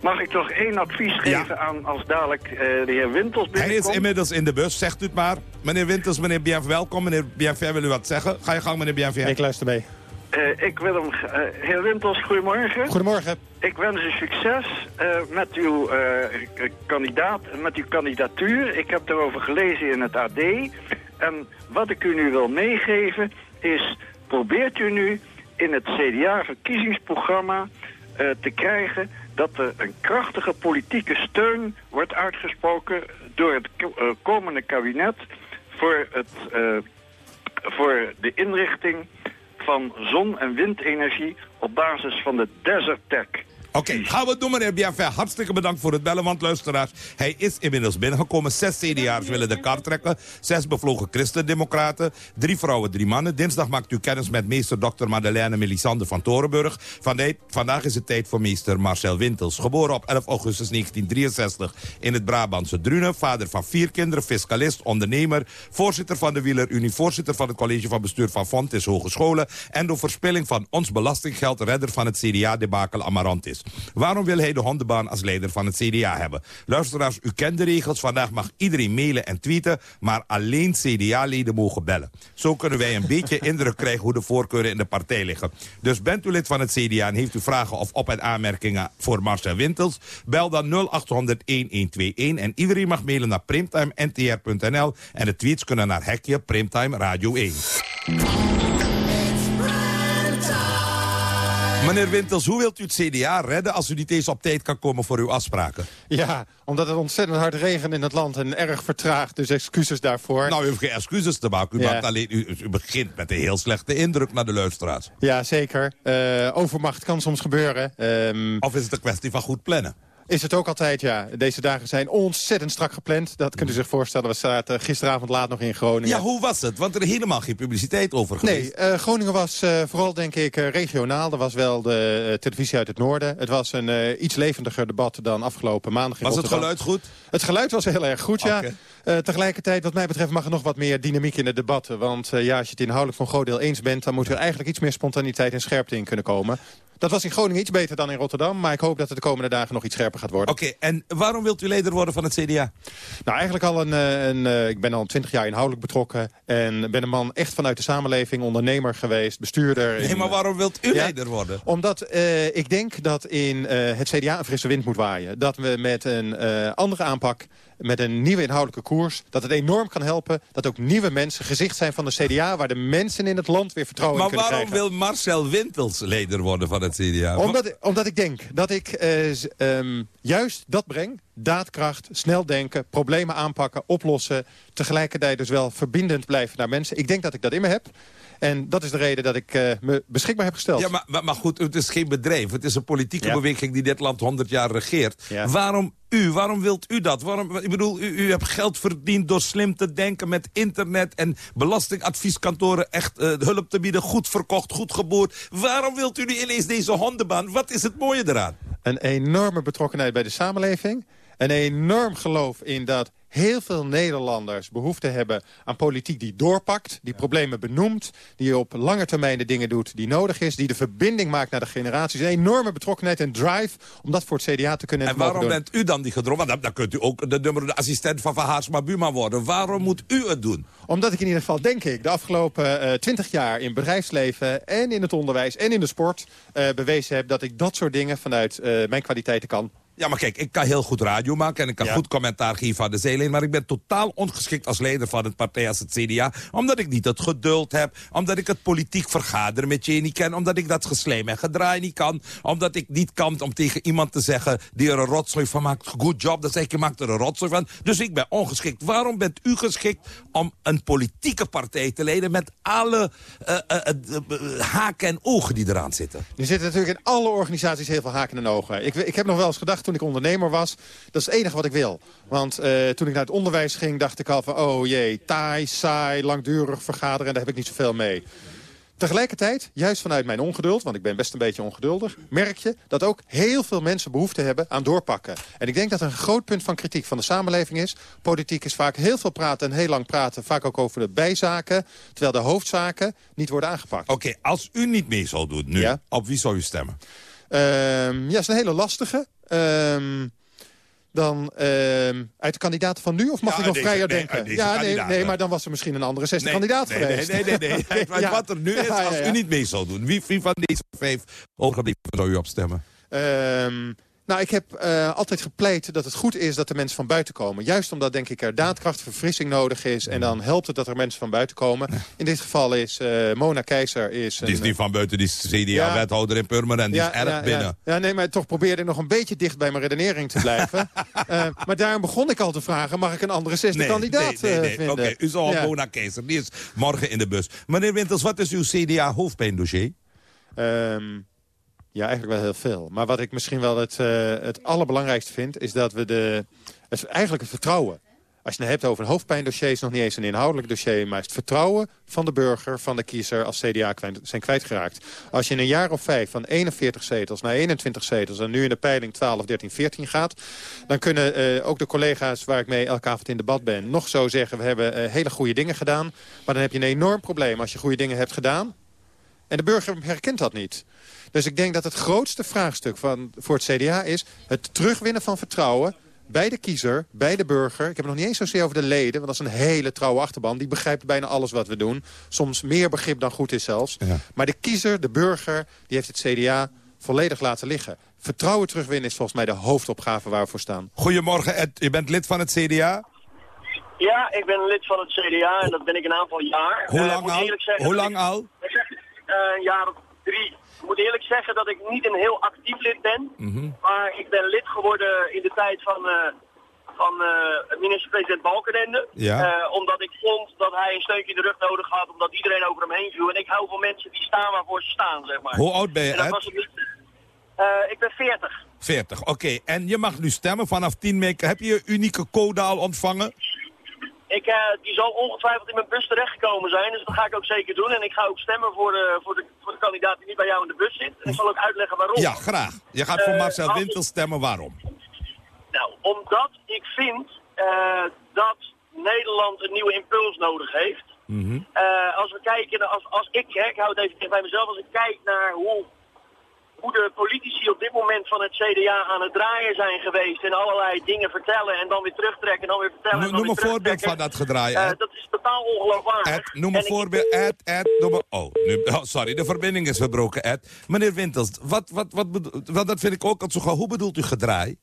Mag ik toch één advies geven aan als dadelijk eh, de heer Wintels Hij binnenkomt? is inmiddels in de bus, zegt u het maar. Meneer Winters, meneer Bienf, welkom. Meneer Bienfer, wil u wat zeggen? Ga je gang, meneer Bienfer. Ik luister mee. Eh, ik wil hem... eh, heer Wintels, goedemorgen. Goedemorgen. Ik wens u succes eh, met uw eh, kandidaat, met uw kandidatuur. Ik heb erover gelezen in het AD. En wat ik u nu wil meegeven is... probeert u nu in het CDA-verkiezingsprogramma eh, te krijgen... dat er een krachtige politieke steun wordt uitgesproken... door het eh, komende kabinet voor, het, eh, voor de inrichting van zon- en windenergie op basis van de Desert Tech. Oké, gaan we het doen, meneer Bienfer. Hartstikke bedankt voor het bellen, want luisteraars... hij is inmiddels binnengekomen. Zes CDA'ers willen de kar trekken. Zes bevlogen christendemocraten. Drie vrouwen, drie mannen. Dinsdag maakt u kennis met meester Dr. Madeleine Melisande van Torenburg. Vandaag is het tijd voor meester Marcel Wintels. Geboren op 11 augustus 1963 in het Brabantse Drunen. Vader van vier kinderen, fiscalist, ondernemer... voorzitter van de Wielerunie, voorzitter van het college van bestuur van Fontis Hogescholen... en door verspilling van ons belastinggeld redder van het CDA-debakel Amarantis. Waarom wil hij de hondenbaan als leider van het CDA hebben? Luisteraars, u kent de regels. Vandaag mag iedereen mailen en tweeten, maar alleen CDA-leden mogen bellen. Zo kunnen wij een beetje indruk krijgen hoe de voorkeuren in de partij liggen. Dus bent u lid van het CDA en heeft u vragen of op- en aanmerkingen voor Marcel Wintels? Bel dan 0800-1121 en iedereen mag mailen naar primtimenTR.nl en de tweets kunnen naar hekje Primtime Radio 1. Meneer Wintels, hoe wilt u het CDA redden als u niet eens op tijd kan komen voor uw afspraken? Ja, omdat het ontzettend hard regent in het land en erg vertraagd. Dus excuses daarvoor. Nou, u hoeft geen excuses te maken. U, Ja. maakt alleen, u, u begint met een heel slechte indruk naar de luisteraars. Ja, zeker. Eh, overmacht kan soms gebeuren. Ehm, Of is het een kwestie van goed plannen? Is het ook altijd, ja. Deze dagen zijn ontzettend strak gepland. Dat kunt u zich voorstellen. We zaten gisteravond laat nog in Groningen. Ja, hoe was het? Want er is helemaal geen publiciteit over geweest. Nee, eh, Groningen was eh, vooral denk ik eh, regionaal. Er was wel de televisie uit het noorden. Het was een iets levendiger debat dan afgelopen maandag in Was het geluid goed? Het geluid was heel erg goed, ja. Eh, tegelijkertijd, wat mij betreft, mag er nog wat meer dynamiek in de debatten. Want eh, ja, als je het inhoudelijk van een groot deel eens bent... dan moet er eigenlijk iets meer spontaniteit en scherpte in kunnen komen. Dat was in Groningen iets beter dan in Rotterdam. Maar ik hoop dat het de komende dagen nog iets scherper gaat worden. Oké, en waarom wilt u leider worden van het CDA? Nou, eigenlijk al een, eh, een ik ben al twintig jaar inhoudelijk betrokken. En ben een man echt vanuit de samenleving, ondernemer geweest, bestuurder. Nee, in- maar waarom wilt u Ja. leider worden? Omdat ik denk dat in het CDA een frisse wind moet waaien. Dat we met een andere aanpak, met een nieuwe inhoudelijke koers... dat het enorm kan helpen dat ook nieuwe mensen gezicht zijn van de CDA... waar de mensen in het land weer vertrouwen Maar in kunnen waarom krijgen. wil Marcel Wintels leider worden van het CDA? Omdat, omdat ik denk dat ik eh, ehm, juist dat breng. Daadkracht, snel denken, problemen aanpakken, oplossen. Tegelijkertijd dus wel verbindend blijven naar mensen. Ik denk dat ik dat in me heb. En dat is de reden dat ik eh, me beschikbaar heb gesteld. Ja, maar, maar, goed, het is geen bedrijf. Het is een politieke Ja. beweging die dit land 100 jaar regeert. Ja. Waarom u? Waarom wilt u dat? Waarom, ik bedoel, u, u hebt geld verdiend door slim te denken met internet... en belastingadvieskantoren echt eh, hulp te bieden. Goed verkocht, goed geboord. Waarom wilt u nu ineens deze hondenbaan? Wat is het mooie eraan? Een enorme betrokkenheid bij de samenleving. Een enorm geloof in dat heel veel Nederlanders behoefte hebben aan politiek die doorpakt, die problemen benoemt, die op lange termijn de dingen doet die nodig is, die de verbinding maakt naar de generaties. Een enorme betrokkenheid en drive om dat voor het CDA te kunnen En mogen waarom doen. bent u dan die gedrongen? Want dan, kunt u ook de, nummer- de assistent van Van Haarsma Buma worden. Waarom moet u het doen? Omdat ik in ieder geval, denk ik, de afgelopen twintig jaar in bedrijfsleven en in het onderwijs en in de sport eh, bewezen heb dat ik dat soort dingen vanuit eh, mijn kwaliteiten kan. Ja, maar kijk, ik kan heel goed radio maken en ik kan Ja. goed commentaar geven aan de zeelijn. Maar ik ben totaal ongeschikt als leider van het partij als het CDA. Omdat ik niet het geduld heb. Omdat ik het politiek vergaderen met je niet ken. Omdat ik dat geslijm en gedraai niet kan. Omdat ik niet kan om tegen iemand te zeggen die er een rotzooi van maakt. Good job, dan zeg ik je maakt er een rotzooi van. Dus ik ben ongeschikt. Waarom bent u geschikt om een politieke partij te leiden met alle eh, eh, eh, haken en ogen die eraan zitten? Er zitten natuurlijk in alle organisaties heel veel haken en ogen. Ik, ik heb nog wel eens gedacht toen ik ondernemer was, dat is het enige wat ik wil. Want eh, toen ik naar het onderwijs ging, dacht ik al van... oh jee, taai, saai, langdurig vergaderen, en daar heb ik niet zoveel mee. Tegelijkertijd, juist vanuit mijn ongeduld, want ik ben best een beetje ongeduldig... merk je dat ook heel veel mensen behoefte hebben aan doorpakken. En ik denk dat een groot punt van kritiek van de samenleving is... politiek is vaak heel veel praten en heel lang praten... vaak ook over de bijzaken, terwijl de hoofdzaken niet worden aangepakt. Oké, als u niet mee zou doen nu, Ja. op wie zou u stemmen? Ehm, ja, is een hele lastige. Ehm, dan ehm, uit de kandidaten van nu? Of mag Ja, ik nog deze- vrijer nee, denken? ja, nee, nee, maar dan was er misschien een andere zesde Nee, kandidaat geweest. Nee, nee, nee. nee. Ja. Wat er nu is, als u niet mee zou doen. Wie, wie van deze vijf overgebleven zou u opstemmen? Ehm, nou, ik heb eh, altijd gepleit dat het goed is dat er mensen van buiten komen. Juist omdat, denk ik, er daadkracht, verfrissing nodig is. En dan helpt het dat er mensen van buiten komen. In dit geval is eh, Mona Keizer... Is Die is niet van buiten, die is CDA-wethouder in Purmerend. Die is erg ja, binnen. Ja. ja, nee, maar toch probeerde ik nog een beetje dicht bij mijn redenering te blijven. Eh, maar daarom begon ik al te vragen, mag ik een andere zesde Nee, kandidaat nee, nee, eh, nee. vinden? Oké, u zal. Mona Keizer. Die is morgen in de bus. Meneer Winters, wat is uw CDA-hoofdpijndossier? Ehm, ja, eigenlijk wel heel veel. Maar wat ik misschien wel het, eh, het allerbelangrijkste vind... is dat we de, het, eigenlijk het vertrouwen... Als je het hebt over een hoofdpijndossier... is nog niet eens een inhoudelijk dossier... maar het vertrouwen van de burger, van de kiezer... als CDA zijn kwijtgeraakt. Als je in een jaar of vijf van 41 zetels naar 21 zetels... en nu in de peiling 12, 13, 14 gaat... dan kunnen eh, ook de collega's waar ik mee elke avond in debat ben... nog zo zeggen, we hebben eh, hele goede dingen gedaan. Maar dan heb je een enorm probleem als je goede dingen hebt gedaan... En de burger herkent dat niet. Dus ik denk dat het grootste vraagstuk van, voor het CDA is... het terugwinnen van vertrouwen bij de kiezer, bij de burger. Ik heb het nog niet eens zozeer over de leden, want dat is een hele trouwe achterban. Die begrijpt bijna alles wat we doen. Soms meer begrip dan goed is zelfs. Maar de kiezer, de burger, die heeft het CDA volledig laten liggen. Vertrouwen terugwinnen is volgens mij de hoofdopgave waar we voor staan. Goedemorgen, Ed. U bent lid van het CDA? Ja, ik ben lid van het CDA en dat ben ik een aantal jaar. Hoe Eh, lang al? Hoe lang ik- al? Ik eh, een jaar of drie. Ik moet eerlijk zeggen dat ik niet een heel actief lid ben. Mhm. Maar ik ben lid geworden in de tijd van, eh, van eh, minister-president Balkenende. Ja. Omdat ik vond dat hij een steuntje in de rug nodig had, omdat iedereen over hem heen viel. En ik hou van mensen die staan waarvoor ze staan, zeg maar. Hoe oud ben je, Ed? was. Eh, ik ben 40. 40, oké. En je mag nu stemmen vanaf 10 mei. Heb je je unieke code al ontvangen? Ik, eh, die zal ongetwijfeld in mijn bus terechtgekomen zijn, dus dat ga ik ook zeker doen. En ik ga ook stemmen voor de, voor de, voor de kandidaat die niet bij jou in de bus zit. En ik zal ook uitleggen waarom. Ja, graag. Je gaat voor Eh, Marcel Wintels stemmen. Waarom? Nou, omdat ik vind eh, dat Nederland een nieuwe impuls nodig heeft. Mhm. Als we kijken, als, als ik, hè, ik hou het even bij mezelf, als ik kijk naar hoe, hoe de politici op dit moment van het CDA aan het draaien zijn geweest en allerlei dingen vertellen en dan weer terugtrekken en dan weer vertellen en Noem een voorbeeld van dat gedraai, Eh, dat is totaal ongeloofwaardig. Ed, noem En een ik- voorbeeld. Ed, Ed, noem een... Oh, nu, oh, sorry, de verbinding is verbroken, Ed. Meneer Wintels, wat, wat, wat want dat vind ik ook altijd zo gauw. Hoe bedoelt u gedraai?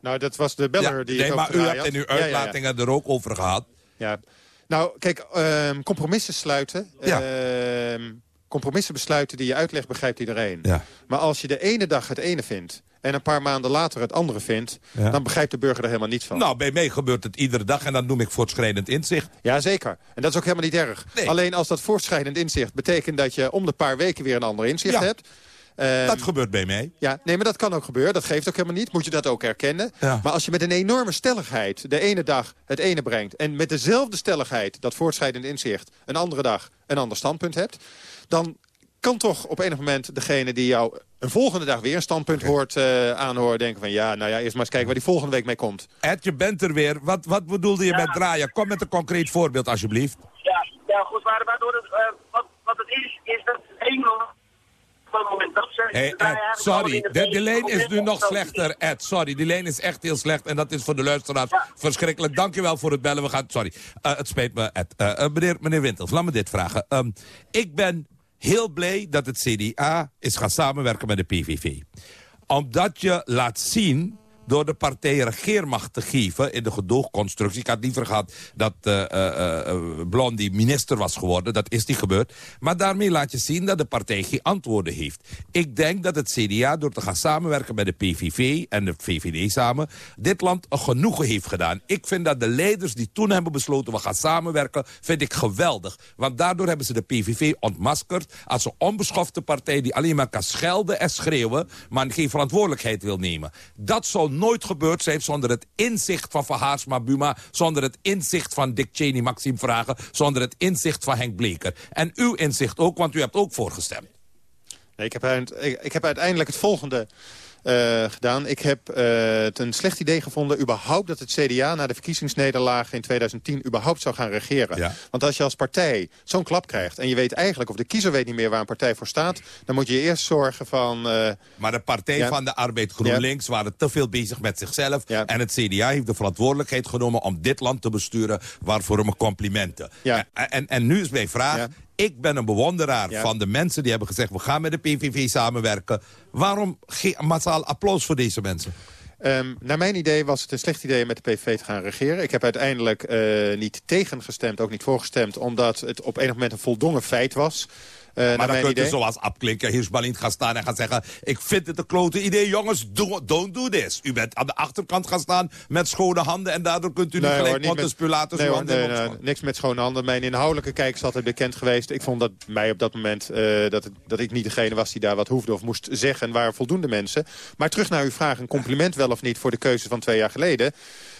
Nou, dat was de beller Ja, die nee, het maar u draai hebt in uw Ja, ja, ja. uitlatingen er ook over gehad. Ja. Nou, kijk, ehm, compromissen sluiten. ehm, compromissen besluiten die je uitlegt, begrijpt iedereen. Ja. Maar als je de ene dag het ene vindt... en een paar maanden later het andere vindt... Ja. dan begrijpt de burger er helemaal niets van. Nou, bij mij gebeurt het iedere dag en dat noem ik voortschrijdend inzicht. Ja, zeker. En dat is ook helemaal niet erg. Alleen als dat voortschrijdend inzicht betekent... dat je om de paar weken weer een ander inzicht Ja. hebt... ehm, Dat gebeurt bij mij. Ja, nee, maar dat kan ook gebeuren. Dat geeft ook helemaal niet. Moet je dat ook erkennen. Ja. Maar als je met een enorme stelligheid de ene dag het ene brengt... en met dezelfde stelligheid, dat voortschrijdend inzicht... een andere dag een ander standpunt hebt... dan kan toch op enig moment degene die jou een volgende dag weer een standpunt hoort eh, aanhoren... denken van ja, nou ja, eerst maar eens kijken waar die volgende week mee komt. Ed, je bent er weer. Wat, wat bedoelde je met draaien? Kom met een concreet voorbeeld, alsjeblieft. Ja, ja goed, maar waardoor het, eh, wat, wat het is, is dat ze... Hey, Ed, sorry. De, de lijn is nu nog slechter, Ed. Sorry, die lijn is echt heel slecht. En dat is voor de luisteraars verschrikkelijk. Dank je wel voor het bellen. We gaan, sorry, Eh, het spijt me, Ed. Meneer, meneer Wintels, laat me dit vragen. Ehm, ik ben heel blij dat het CDA is gaan samenwerken met de PVV. Omdat je laat zien door de partij regeermacht te geven in de gedoogconstructie. Ik had liever gehad dat eh eh, eh, Blondie minister was geworden. Dat is niet gebeurd. Maar daarmee laat je zien dat de partij geen antwoorden heeft. Ik denk dat het CDA door te gaan samenwerken met de PVV en de VVD samen... dit land een genoegen heeft gedaan. Ik vind dat de leiders die toen hebben besloten... we gaan samenwerken, vind ik geweldig. Want daardoor hebben ze de PVV ontmaskerd... als een onbeschofte partij die alleen maar kan schelden en schreeuwen... maar geen verantwoordelijkheid wil nemen. Dat zou nooit gebeurd zijn zonder het inzicht van Van Haarsma Buma... zonder het inzicht van Dick Cheney, Maxime Vragen... zonder het inzicht van Henk Bleker. En uw inzicht ook, want u hebt ook voorgestemd. Ik, heb, ik heb uiteindelijk het volgende eh, gedaan. Ik heb eh, het een slecht idee gevonden überhaupt dat het CDA... na de verkiezingsnederlagen in 2010 überhaupt zou gaan regeren. Want als je als partij zo'n klap krijgt... en je weet eigenlijk, of de kiezer weet niet meer waar een partij voor staat... dan moet je eerst zorgen van... eh, Maar de Partij Ja. van de Arbeid GroenLinks waren te veel bezig met zichzelf. En het CDA heeft de verantwoordelijkheid genomen om dit land te besturen. Waarvoor me complimenten. En, en, en nu is mijn vraag. Ik ben een bewonderaar Ja. van de mensen die hebben gezegd... we gaan met de PVV samenwerken. Waarom massaal applaus voor deze mensen? Ehm, naar mijn idee was het een slecht idee om met de PVV te gaan regeren. Ik heb uiteindelijk eh, niet tegengestemd, ook niet voorgestemd... omdat het op enig moment een voldongen feit was. Eh, maar dan kunt u idee. zoals Abklinker, Hirschbalin gaan staan en gaan zeggen... ik vind het een klote idee, jongens, do- don't do this. U bent aan de achterkant gaan staan met schone handen... en daardoor kunt u niet Nee, gelijk niet Pilatus nee, hoor, nee, mond nee, niks met schone handen. Mijn inhoudelijke kijk is altijd bekend geweest. Ik vond dat mij op dat moment eh, dat, het- dat ik niet degene was die daar wat hoefde of moest zeggen. En waren voldoende mensen. Maar terug naar uw vraag, een compliment wel of niet voor de keuze van twee jaar geleden.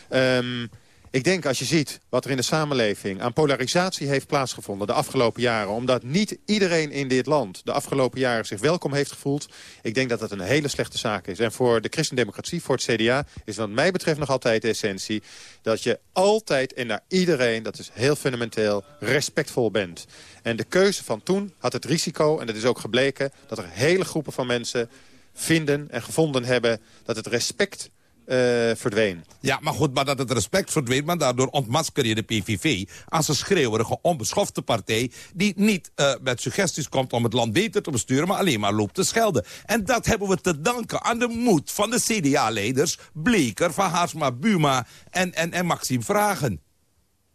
Ehm, ik denk als je ziet wat er in de samenleving aan polarisatie heeft plaatsgevonden de afgelopen jaren. Omdat niet iedereen in dit land de afgelopen jaren zich welkom heeft gevoeld. Ik denk dat dat een hele slechte zaak is. En voor de christendemocratie, voor het CDA, is wat mij betreft nog altijd de essentie. Dat je altijd en naar iedereen, dat is heel fundamenteel, respectvol bent. En de keuze van toen had het risico, en dat is ook gebleken, dat er hele groepen van mensen vinden en gevonden hebben dat het respect eh, verdween. Ja, maar goed, maar dat het respect verdwijnt... maar daardoor ontmasker je de PVV als een schreeuwerige, onbeschofte partij... die niet eh, met suggesties komt om het land beter te besturen... maar alleen maar loopt te schelden. En dat hebben we te danken aan de moed van de CDA-leiders... Bleker, Van Haarsma, Buma en, en, en Maxime Vragen.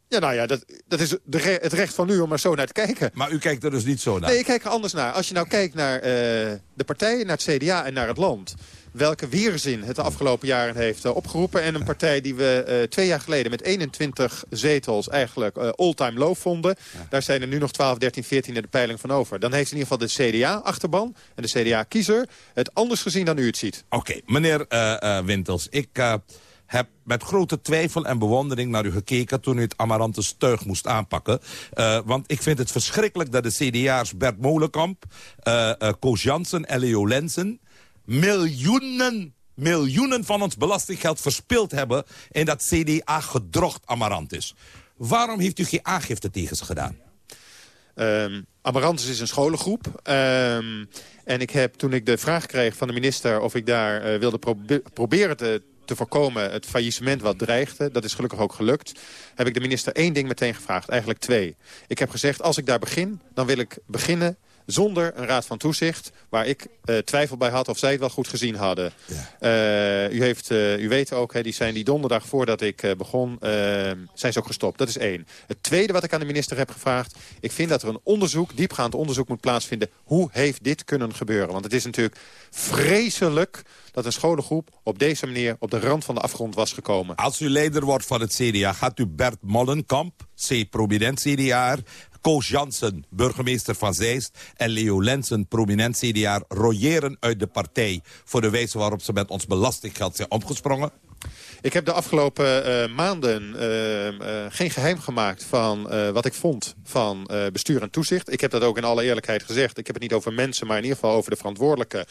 Ja, nou ja, dat, dat is de re- het recht van u om er zo naar te kijken. Maar u kijkt er dus niet zo naar? Nee, ik kijk er anders naar. Als je nou kijkt naar eh, de partijen, naar het CDA en naar het land... welke weerzin het de afgelopen jaren heeft eh, opgeroepen... en een partij die we eh, twee jaar geleden met 21 zetels eigenlijk eh, all-time low vonden... daar zijn er nu nog 12, 13, 14 in de peiling van over. Dan heeft in ieder geval de CDA-achterban en de CDA-kiezer... het anders gezien dan u het ziet. Oké, meneer Wintels, ik heb met grote twijfel en bewondering naar u gekeken... toen u het Amarantus tuig moest aanpakken. Want ik vind het verschrikkelijk dat de CDA'ers Bert Molenkamp... eh eh, Koos Jansen en Leo Lensen... miljoenen, miljoenen van ons belastinggeld verspild hebben... in dat CDA-gedrocht Amarantus. Waarom heeft u geen aangifte tegen ze gedaan? Ehm Amarantus is een scholengroep. Ehm, en ik heb toen ik de vraag kreeg van de minister... of ik daar eh, wilde probe- proberen te, te voorkomen het faillissement wat dreigde... dat is gelukkig ook gelukt... heb ik de minister één ding meteen gevraagd. Eigenlijk twee. Ik heb gezegd, als ik daar begin, dan wil ik beginnen zonder een raad van toezicht... waar ik eh, twijfel bij had of zij het wel goed gezien hadden. Eh, u, heeft, eh, u weet ook, hè, die zijn die donderdag voordat ik begon... eh, zijn ze ook gestopt. Dat is één. Het tweede wat ik aan de minister heb gevraagd... ik vind dat er een onderzoek, diepgaand onderzoek moet plaatsvinden... hoe heeft dit kunnen gebeuren? Want het is natuurlijk vreselijk dat een scholengroep op deze manier... op de rand van de afgrond was gekomen. Als u leider wordt van het CDA, gaat u Bert Mollenkamp, C-prominent CDA... Koos Jansen, burgemeester van Zeist... en Leo Lensen, prominent CDA, royeren uit de partij... voor de wijze waarop ze met ons belastinggeld zijn omgesprongen? Ik heb de afgelopen eh, maanden eh, eh, geen geheim gemaakt van wat ik vond van bestuur en toezicht. Ik heb dat ook in alle eerlijkheid gezegd. Ik heb het niet over mensen, maar in ieder geval over de verantwoordelijke.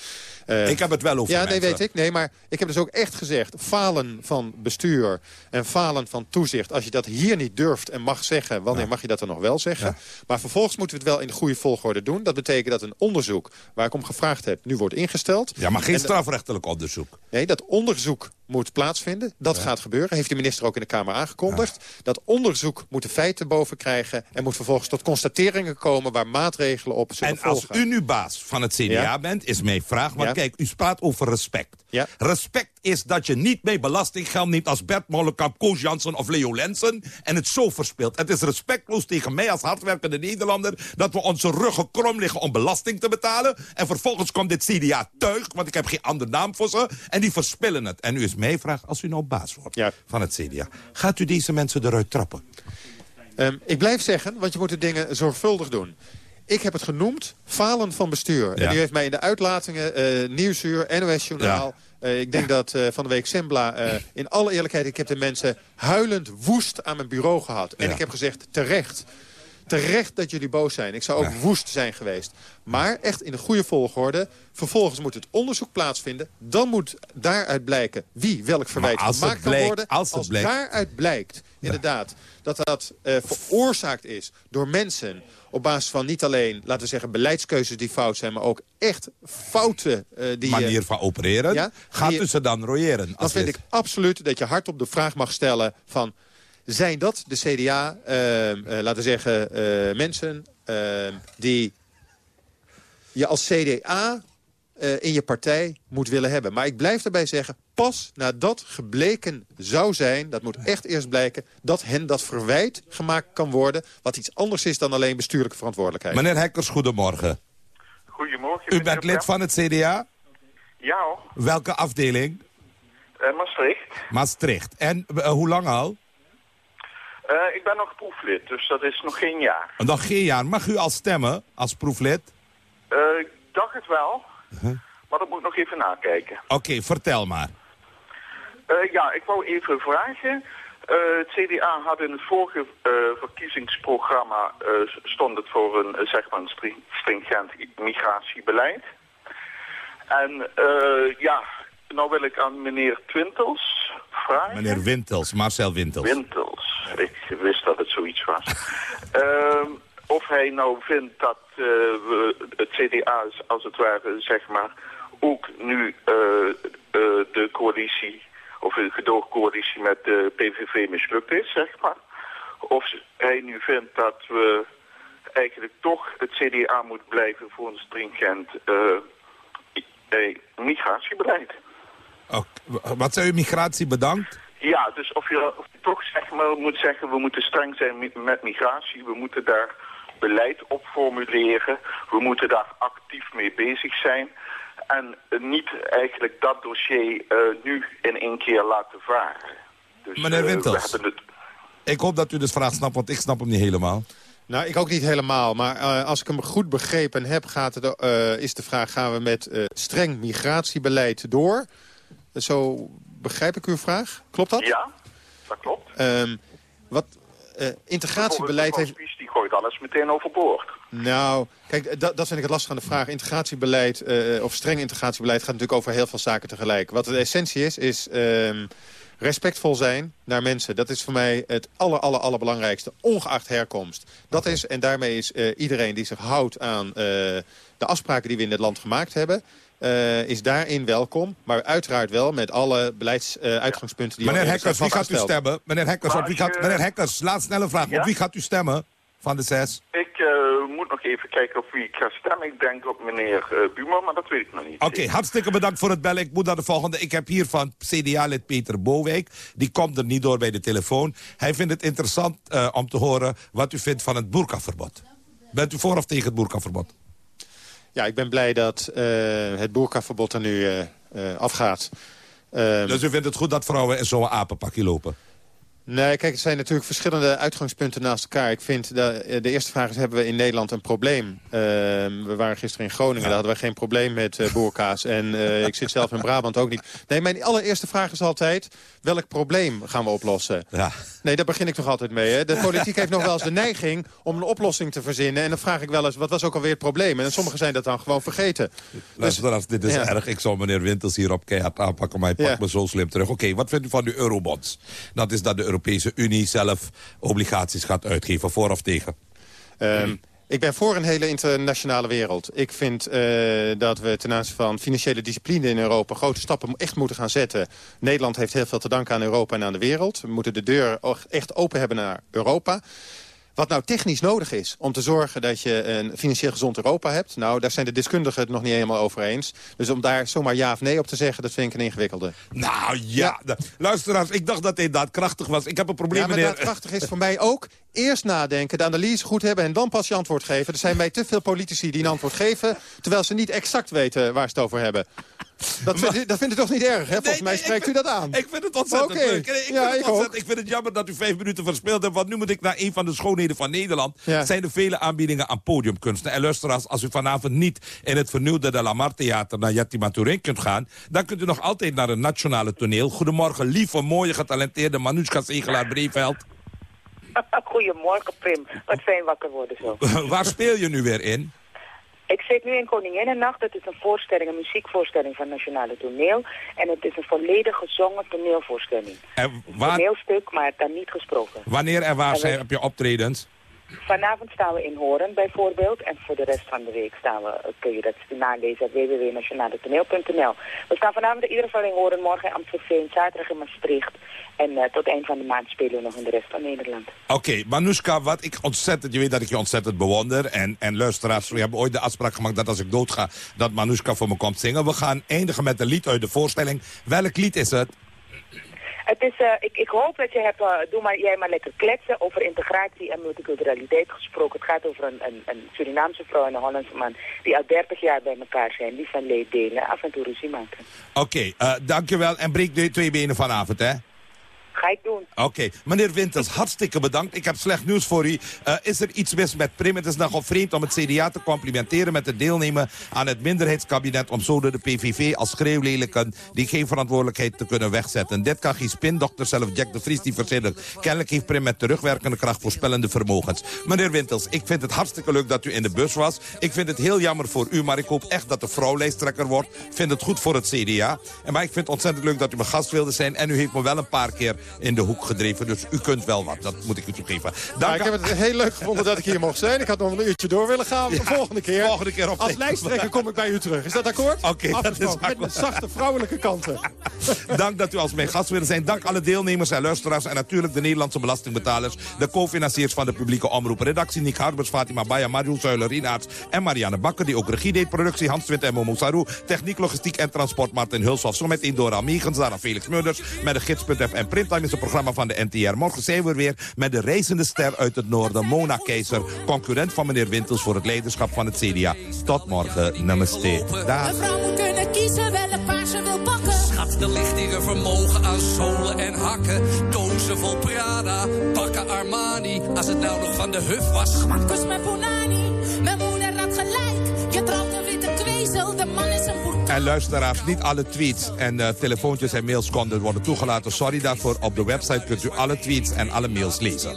Ik heb het wel over Ja, mensen. nee, weet ik. Nee, maar ik heb dus ook echt gezegd... falen van bestuur en falen van toezicht... als je dat hier niet durft en mag zeggen... wanneer mag je dat dan nog wel zeggen? Maar vervolgens moeten we het wel in de goede volgorde doen. Dat betekent dat een onderzoek waar ik om gevraagd heb... nu wordt ingesteld. Ja, maar geen En- strafrechtelijk onderzoek. Nee, dat onderzoek moet plaatsvinden. Dat gaat gebeuren. Heeft de minister ook in de Kamer aangekondigd. Dat onderzoek moet de feiten boven krijgen... en moet vervolgens tot constateringen komen... waar maatregelen op zullen En als volgen. u nu baas van het CDA Ja. bent, is mijn vraag... want Ja. kijk, u praat over respect. Respect is dat je niet mee belastinggeld neemt... als Bert Molenkamp, Koos Jansen of Leo Lensen... en het zo verspeelt. Het is respectloos tegen mij als hardwerkende Nederlander... dat we onze ruggen krom liggen om belasting te betalen... en vervolgens komt dit CDA tuig, want ik heb geen andere naam voor ze... en die verspillen het. En nu is mijn vraag, als u nou baas wordt van het CDA... gaat u deze mensen eruit trappen? Ehm, ik blijf zeggen, want je moet de dingen zorgvuldig doen. Ik heb het genoemd falen van bestuur. Ja. En u heeft mij in de uitlatingen, eh Nieuwsuur, NOS-journaal... eh, ik denk dat eh, van de week Sembla, in alle eerlijkheid... ik heb de mensen huilend woest aan mijn bureau gehad. En Ja. ik heb gezegd, terecht... terecht dat jullie boos zijn. Ik zou ook woest zijn geweest. Maar echt in de goede volgorde. Vervolgens moet het onderzoek plaatsvinden. Dan moet daaruit blijken wie welk verwijt als gemaakt kan blijkt- worden. als het blijkt- daaruit blijkt, inderdaad, dat dat eh, veroorzaakt is door mensen... op basis van niet alleen, laten we zeggen, beleidskeuzes die fout zijn... maar ook echt fouten eh, die... je- Manier van opereren. Ja, Gaat u ze dan royeren? dan als vind lid? ik absoluut dat je hardop de vraag mag stellen van... zijn dat de CDA, ehm, eh, laten we zeggen, eh, mensen ehm, die je als CDA eh, in je partij moet willen hebben. Maar ik blijf daarbij zeggen, pas nadat gebleken zou zijn... dat moet echt eerst blijken, dat hen dat verwijt gemaakt kan worden... wat iets anders is dan alleen bestuurlijke verantwoordelijkheid. Meneer Hekkers, goedemorgen. Goedemorgen. U bent lid van het CDA? Ja hoor, Welke afdeling? Eh, Maastricht. Maastricht. En hoe lang al? Eh, ik ben nog proeflid, dus dat is nog geen jaar. Nog geen jaar. Mag u al stemmen als proeflid? Eh, ik dacht het wel, maar dat moet ik nog even nakijken. Oké, vertel maar. Eh, ja, ik wou even vragen. Het CDA had in het vorige verkiezingsprogramma stond het voor een, zeg maar een string- stringent migratiebeleid. En ja, nou wil ik aan meneer Twintels vragen. Meneer Wintels, Marcel Wintels. Wintels. Ik wist dat het Ehm, of hij nou vindt dat eh, het CDA als het ware, zeg maar, ook nu eh, eh, de coalitie, of de gedoogcoalitie met de PVV mislukt is, zeg maar. Of hij nu vindt dat we eigenlijk toch het CDA moet blijven voor een stringent migratiebeleid. Wat zei u, migratie bedankt? Ja, dus of je, of je toch zeg maar moet zeggen, we moeten streng zijn met, migratie. We moeten daar beleid op formuleren. We moeten daar actief mee bezig zijn. En niet eigenlijk dat dossier eh, nu in één keer laten varen. Dus, Meneer eh, Wintels. we hebben het, Ik hoop dat u de vraag snapt, want ik snap hem niet helemaal. Nou, ik ook niet helemaal. Maar eh, als ik hem goed begrepen heb, gaat het, eh, is de vraag... gaan we met eh, streng migratiebeleid door? Zo begrijp ik uw vraag. Klopt dat? Ja, dat klopt. Ehm, wat eh, integratiebeleid heeft... Die gooit alles meteen overboord. Nou, kijk, dat, dat vind ik het lastig aan de vraag. Integratiebeleid, eh, of streng integratiebeleid, gaat natuurlijk over heel veel zaken tegelijk. Wat de essentie is, is ehm, respectvol zijn naar mensen. Dat is voor mij het aller, aller, allerbelangrijkste, ongeacht herkomst. Dat is, en daarmee is eh, iedereen die zich houdt aan eh, de afspraken die we in dit land gemaakt hebben... eh, is daarin welkom, maar uiteraard wel met alle beleidsuitgangspunten die al Meneer eerder zijn Hekkers, wie gaat u stemmen? Meneer Hekkers, op wie gaat, meneer Hekkers, laat snelle vraag. Ja? Op wie gaat u stemmen van de zes? Ik eh, moet nog even kijken op wie ik ga stemmen. Ik denk op meneer eh Buurman, maar dat weet ik nog niet. Oké, hartstikke bedankt voor het bellen. Ik moet naar de volgende. Ik heb hier van CDA-lid Peter Bowijk. Die komt er niet door bij de telefoon. Hij vindt het interessant eh, om te horen wat u vindt van het boerkaverbod. Bent u voor of tegen het boerkaverbod? Ja, ik ben blij dat eh, het boerkaverbod er nu eh, eh, afgaat. Ehm, Dus u vindt het goed dat vrouwen in zo'n apenpakje lopen? Nee, kijk, het zijn natuurlijk verschillende uitgangspunten naast elkaar. Ik vind, de, eh, de eerste vraag is, hebben we in Nederland een probleem? Ehm, we waren gisteren in Groningen, daar hadden we geen probleem met eh boerka's. En eh, ik zit zelf in Brabant ook niet. Nee, mijn allereerste vraag is altijd, welk probleem gaan we oplossen? Ja. Nee, daar begin ik toch altijd mee. Hè? De politiek heeft nog wel eens de neiging om een oplossing te verzinnen. En dan vraag ik wel eens, wat was ook alweer het probleem? En sommigen zijn dat dan gewoon vergeten. Luisteraars, dit is ja. erg. Ik zal meneer Winters hierop keihard aanpakken, maar hij pakt me zo slim terug. Oké, wat vindt u van de eurobonds? Dat is dat de Europese Unie zelf obligaties gaat uitgeven, voor of tegen? Ehm, ik ben voor een hele internationale wereld. Ik vind eh, dat we ten aanzien van financiële discipline in Europa... grote stappen echt moeten gaan zetten. Nederland heeft heel veel te danken aan Europa en aan de wereld. We moeten de deur echt open hebben naar Europa. Wat nou technisch nodig is om te zorgen dat je een financieel gezond Europa hebt... nou, daar zijn de deskundigen het nog niet helemaal over eens. Dus om daar zomaar ja of nee op te zeggen, dat vind ik een ingewikkelde. Nou ja, de- luisteraars, ik dacht dat hij daadkrachtig was. Ik heb een probleem, Ja, maar meneer... daadkrachtig is voor mij ook eerst nadenken, de analyse goed hebben... en dan pas je antwoord geven. Er zijn bij te veel politici die een antwoord geven... terwijl ze niet exact weten waar ze het over hebben. Dat vindt, u, dat vindt u toch niet erg, hè? Volgens mij spreekt u dat aan. Ik vind het ontzettend Oké. leuk. Nee, Ik, vind Ja, het ik ontzettend- ik vind het jammer dat u vijf minuten verspeeld hebt. Want nu moet ik naar een van de schoonheden van Nederland. Ja. Zijn er vele aanbiedingen aan podiumkunsten. En luisteraars, als u vanavond niet in het vernieuwde De La Mar Theater naar Yatima Turin kunt gaan... dan kunt u nog altijd naar een nationale toneel. Goedemorgen, lieve, mooie, getalenteerde Manushka Zegelaar Breveld. Goedemorgen, Prim. Wat fijn wakker worden zo. Waar speel je nu weer in? Ik zit nu in Koninginnennacht. Dat is een voorstelling, een muziekvoorstelling van Nationale Toneel. En het is een volledig gezongen toneelvoorstelling. En Een toneelstuk, maar dan niet gesproken. wanneer en waar En we- zijn, heb je optredens? Vanavond staan we in Horen bijvoorbeeld. En voor de rest van de week staan we, eh, kun je dat nalezen op www.nationaletoneel.nl. We staan vanavond in ieder geval in Horen, morgen in Amstelveen, zaterdag in Maastricht. En eh, tot eind van de maand spelen we nog in de rest van Nederland. Oké, Manushka, wat ik ontzettend... Je weet dat ik je ontzettend bewonder. En, en luisteraars, we hebben ooit de afspraak gemaakt dat als ik doodga... dat Manushka voor me komt zingen. We gaan eindigen met een lied uit de voorstelling. Welk lied is het? Het is, eh, ik, ik hoop dat je hebt, eh, doe maar, jij maar lekker kletsen over integratie en multiculturaliteit gesproken. Het gaat over een, een, een Surinaamse vrouw en een Hollandse man die al 30 jaar bij elkaar zijn, die van leed delen, af en toe ruzie maken. Oké, eh, dankjewel. En breek de twee benen vanavond, hè? Ga doen. Oké, meneer Winters, hartstikke bedankt. Ik heb slecht nieuws voor u. Eh, is er iets mis met Prim? Het is nogal vreemd om het CDA te complimenteren met het deelnemen aan het minderheidskabinet... om zo de PVV als schreeuwlelijken die geen verantwoordelijkheid te kunnen wegzetten. Dit kan geen spindokter, zelf Jack de Vries die verzinnen. Kennelijk heeft Prim met terugwerkende kracht voorspellende vermogens. Meneer Winters, ik vind het hartstikke leuk dat u in de bus was. Ik vind het heel jammer voor u, maar ik hoop echt dat de vrouw lijsttrekker wordt. Ik vind het goed voor het CDA. Maar ik vind het ontzettend leuk dat u mijn gast wilde zijn. En u heeft me wel een paar keer in de hoek gedreven. Dus u kunt wel wat, dat moet ik u toegeven. Dank Nou, ik heb het heel leuk gevonden dat ik hier mocht zijn. Ik had nog een uurtje door willen gaan. De volgende keer, volgende keer op als lijsttrekker kom ik bij u terug. Is dat akkoord? Oké, dat is Afgesproken, Met akkoord. de zachte vrouwelijke kanten. Dank dat u als mijn gast wilde zijn. Dank alle deelnemers en luisteraars. En natuurlijk de Nederlandse belastingbetalers. De co-financiers van de publieke omroep. Redactie Nick Harbers, Fatima Baya, Mario Zuiler, Rinaerts en Marianne Bakker. Die ook regie deed. Productie Hans Twint en Momo Sarou. Techniek, logistiek en transport Martin Hulshoff. Zometeen Dora Meegens, Zara Felix Meurders. Met de gids.fm Printime is een programma van de NTR. Morgen zijn we weer met de reizende ster uit het noorden. Mona Keizer. Concurrent van meneer Wintels voor het leiderschap van het CDA. Tot morgen. Namaste. Dag. Een vrouw moet kunnen kiezen welk paar ze wil pakken. Schat, er ligt hier een vermogen aan zolen en hakken. Dozen vol Prada, pakken Armani. Als het nou nog van de huf was. Marcus met Bonani, mijn En luisteraars, niet alle tweets en eh, telefoontjes en mails konden worden toegelaten. Sorry daarvoor. Op de website kunt u alle tweets en alle mails lezen.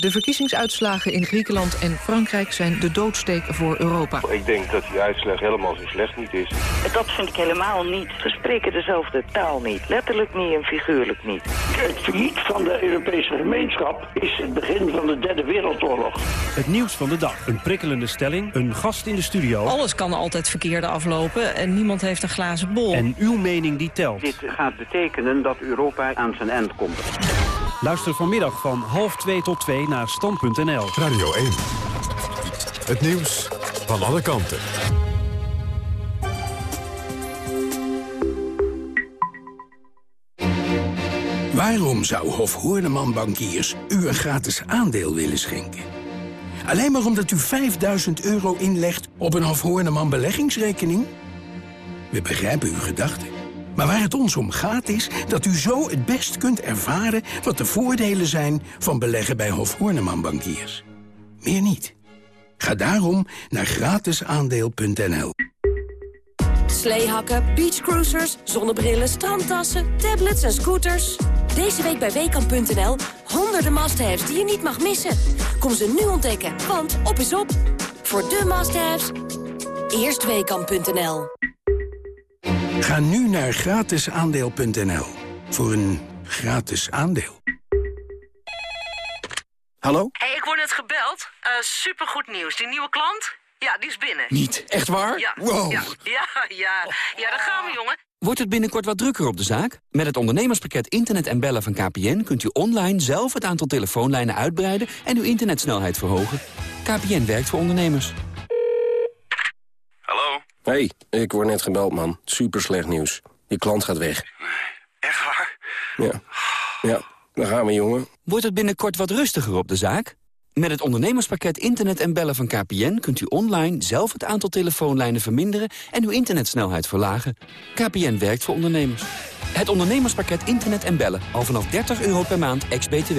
De verkiezingsuitslagen in Griekenland en Frankrijk zijn de doodsteek voor Europa. Ik denk dat die uitslag helemaal zo slecht niet is. Dat vind ik helemaal niet. Ze spreken dezelfde taal niet. Letterlijk niet en figuurlijk niet. Het failliet van de Europese gemeenschap is het begin van de derde wereldoorlog. Het nieuws van de dag. Een prikkelende stelling, een gast in de studio... Alles kan altijd verkeerde aflopen en niemand heeft een glazen bol. en uw mening die telt. Dit gaat betekenen dat Europa aan zijn eind komt. Luister vanmiddag van half 2 tot 2 naar stand.nl. Radio 1. Het nieuws van alle kanten. Waarom zou Hof Hoorneman Bankiers u een gratis aandeel willen schenken? Alleen maar omdat u 5000 euro inlegt op een Hof Hoorneman beleggingsrekening? We begrijpen uw gedachten. Maar waar het ons om gaat is dat u zo het best kunt ervaren... wat de voordelen zijn van beleggen bij Hof Hoorneman Bankiers. Meer niet. Ga daarom naar gratisaandeel.nl. Sleehakken, beachcruisers, zonnebrillen, strandtassen, tablets en scooters. Deze week bij Weekamp.nl honderden must-haves die je niet mag missen. Kom ze nu ontdekken, want op is op. Voor de must-haves, eerst Weekamp.nl. Ga nu naar gratisaandeel.nl voor een gratis aandeel. Hallo? hey, ik word net gebeld. Eh supergoed nieuws. Die nieuwe klant? Ja, die is binnen. Niet? Echt waar? Ja, Wow. ja, ja, ja. Ja, daar gaan we, jongen. Wordt het binnenkort wat drukker op de zaak? Met het ondernemerspakket Internet en Bellen van KPN... kunt u online zelf het aantal telefoonlijnen uitbreiden... en uw internetsnelheid verhogen. KPN werkt voor ondernemers. Hallo? Hey, ik word net gebeld, man. Super slecht nieuws. Die klant gaat weg. Echt waar? Ja. Ja. Daar gaan we, jongen. Wordt het binnenkort wat rustiger op de zaak? Met het ondernemerspakket Internet en Bellen van KPN... kunt u online zelf het aantal telefoonlijnen verminderen... en uw internetsnelheid verlagen. KPN werkt voor ondernemers. Het ondernemerspakket Internet en Bellen. Al vanaf 30 euro per maand, ex-BTW.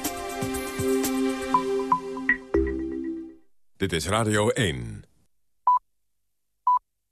Dit is Radio 1.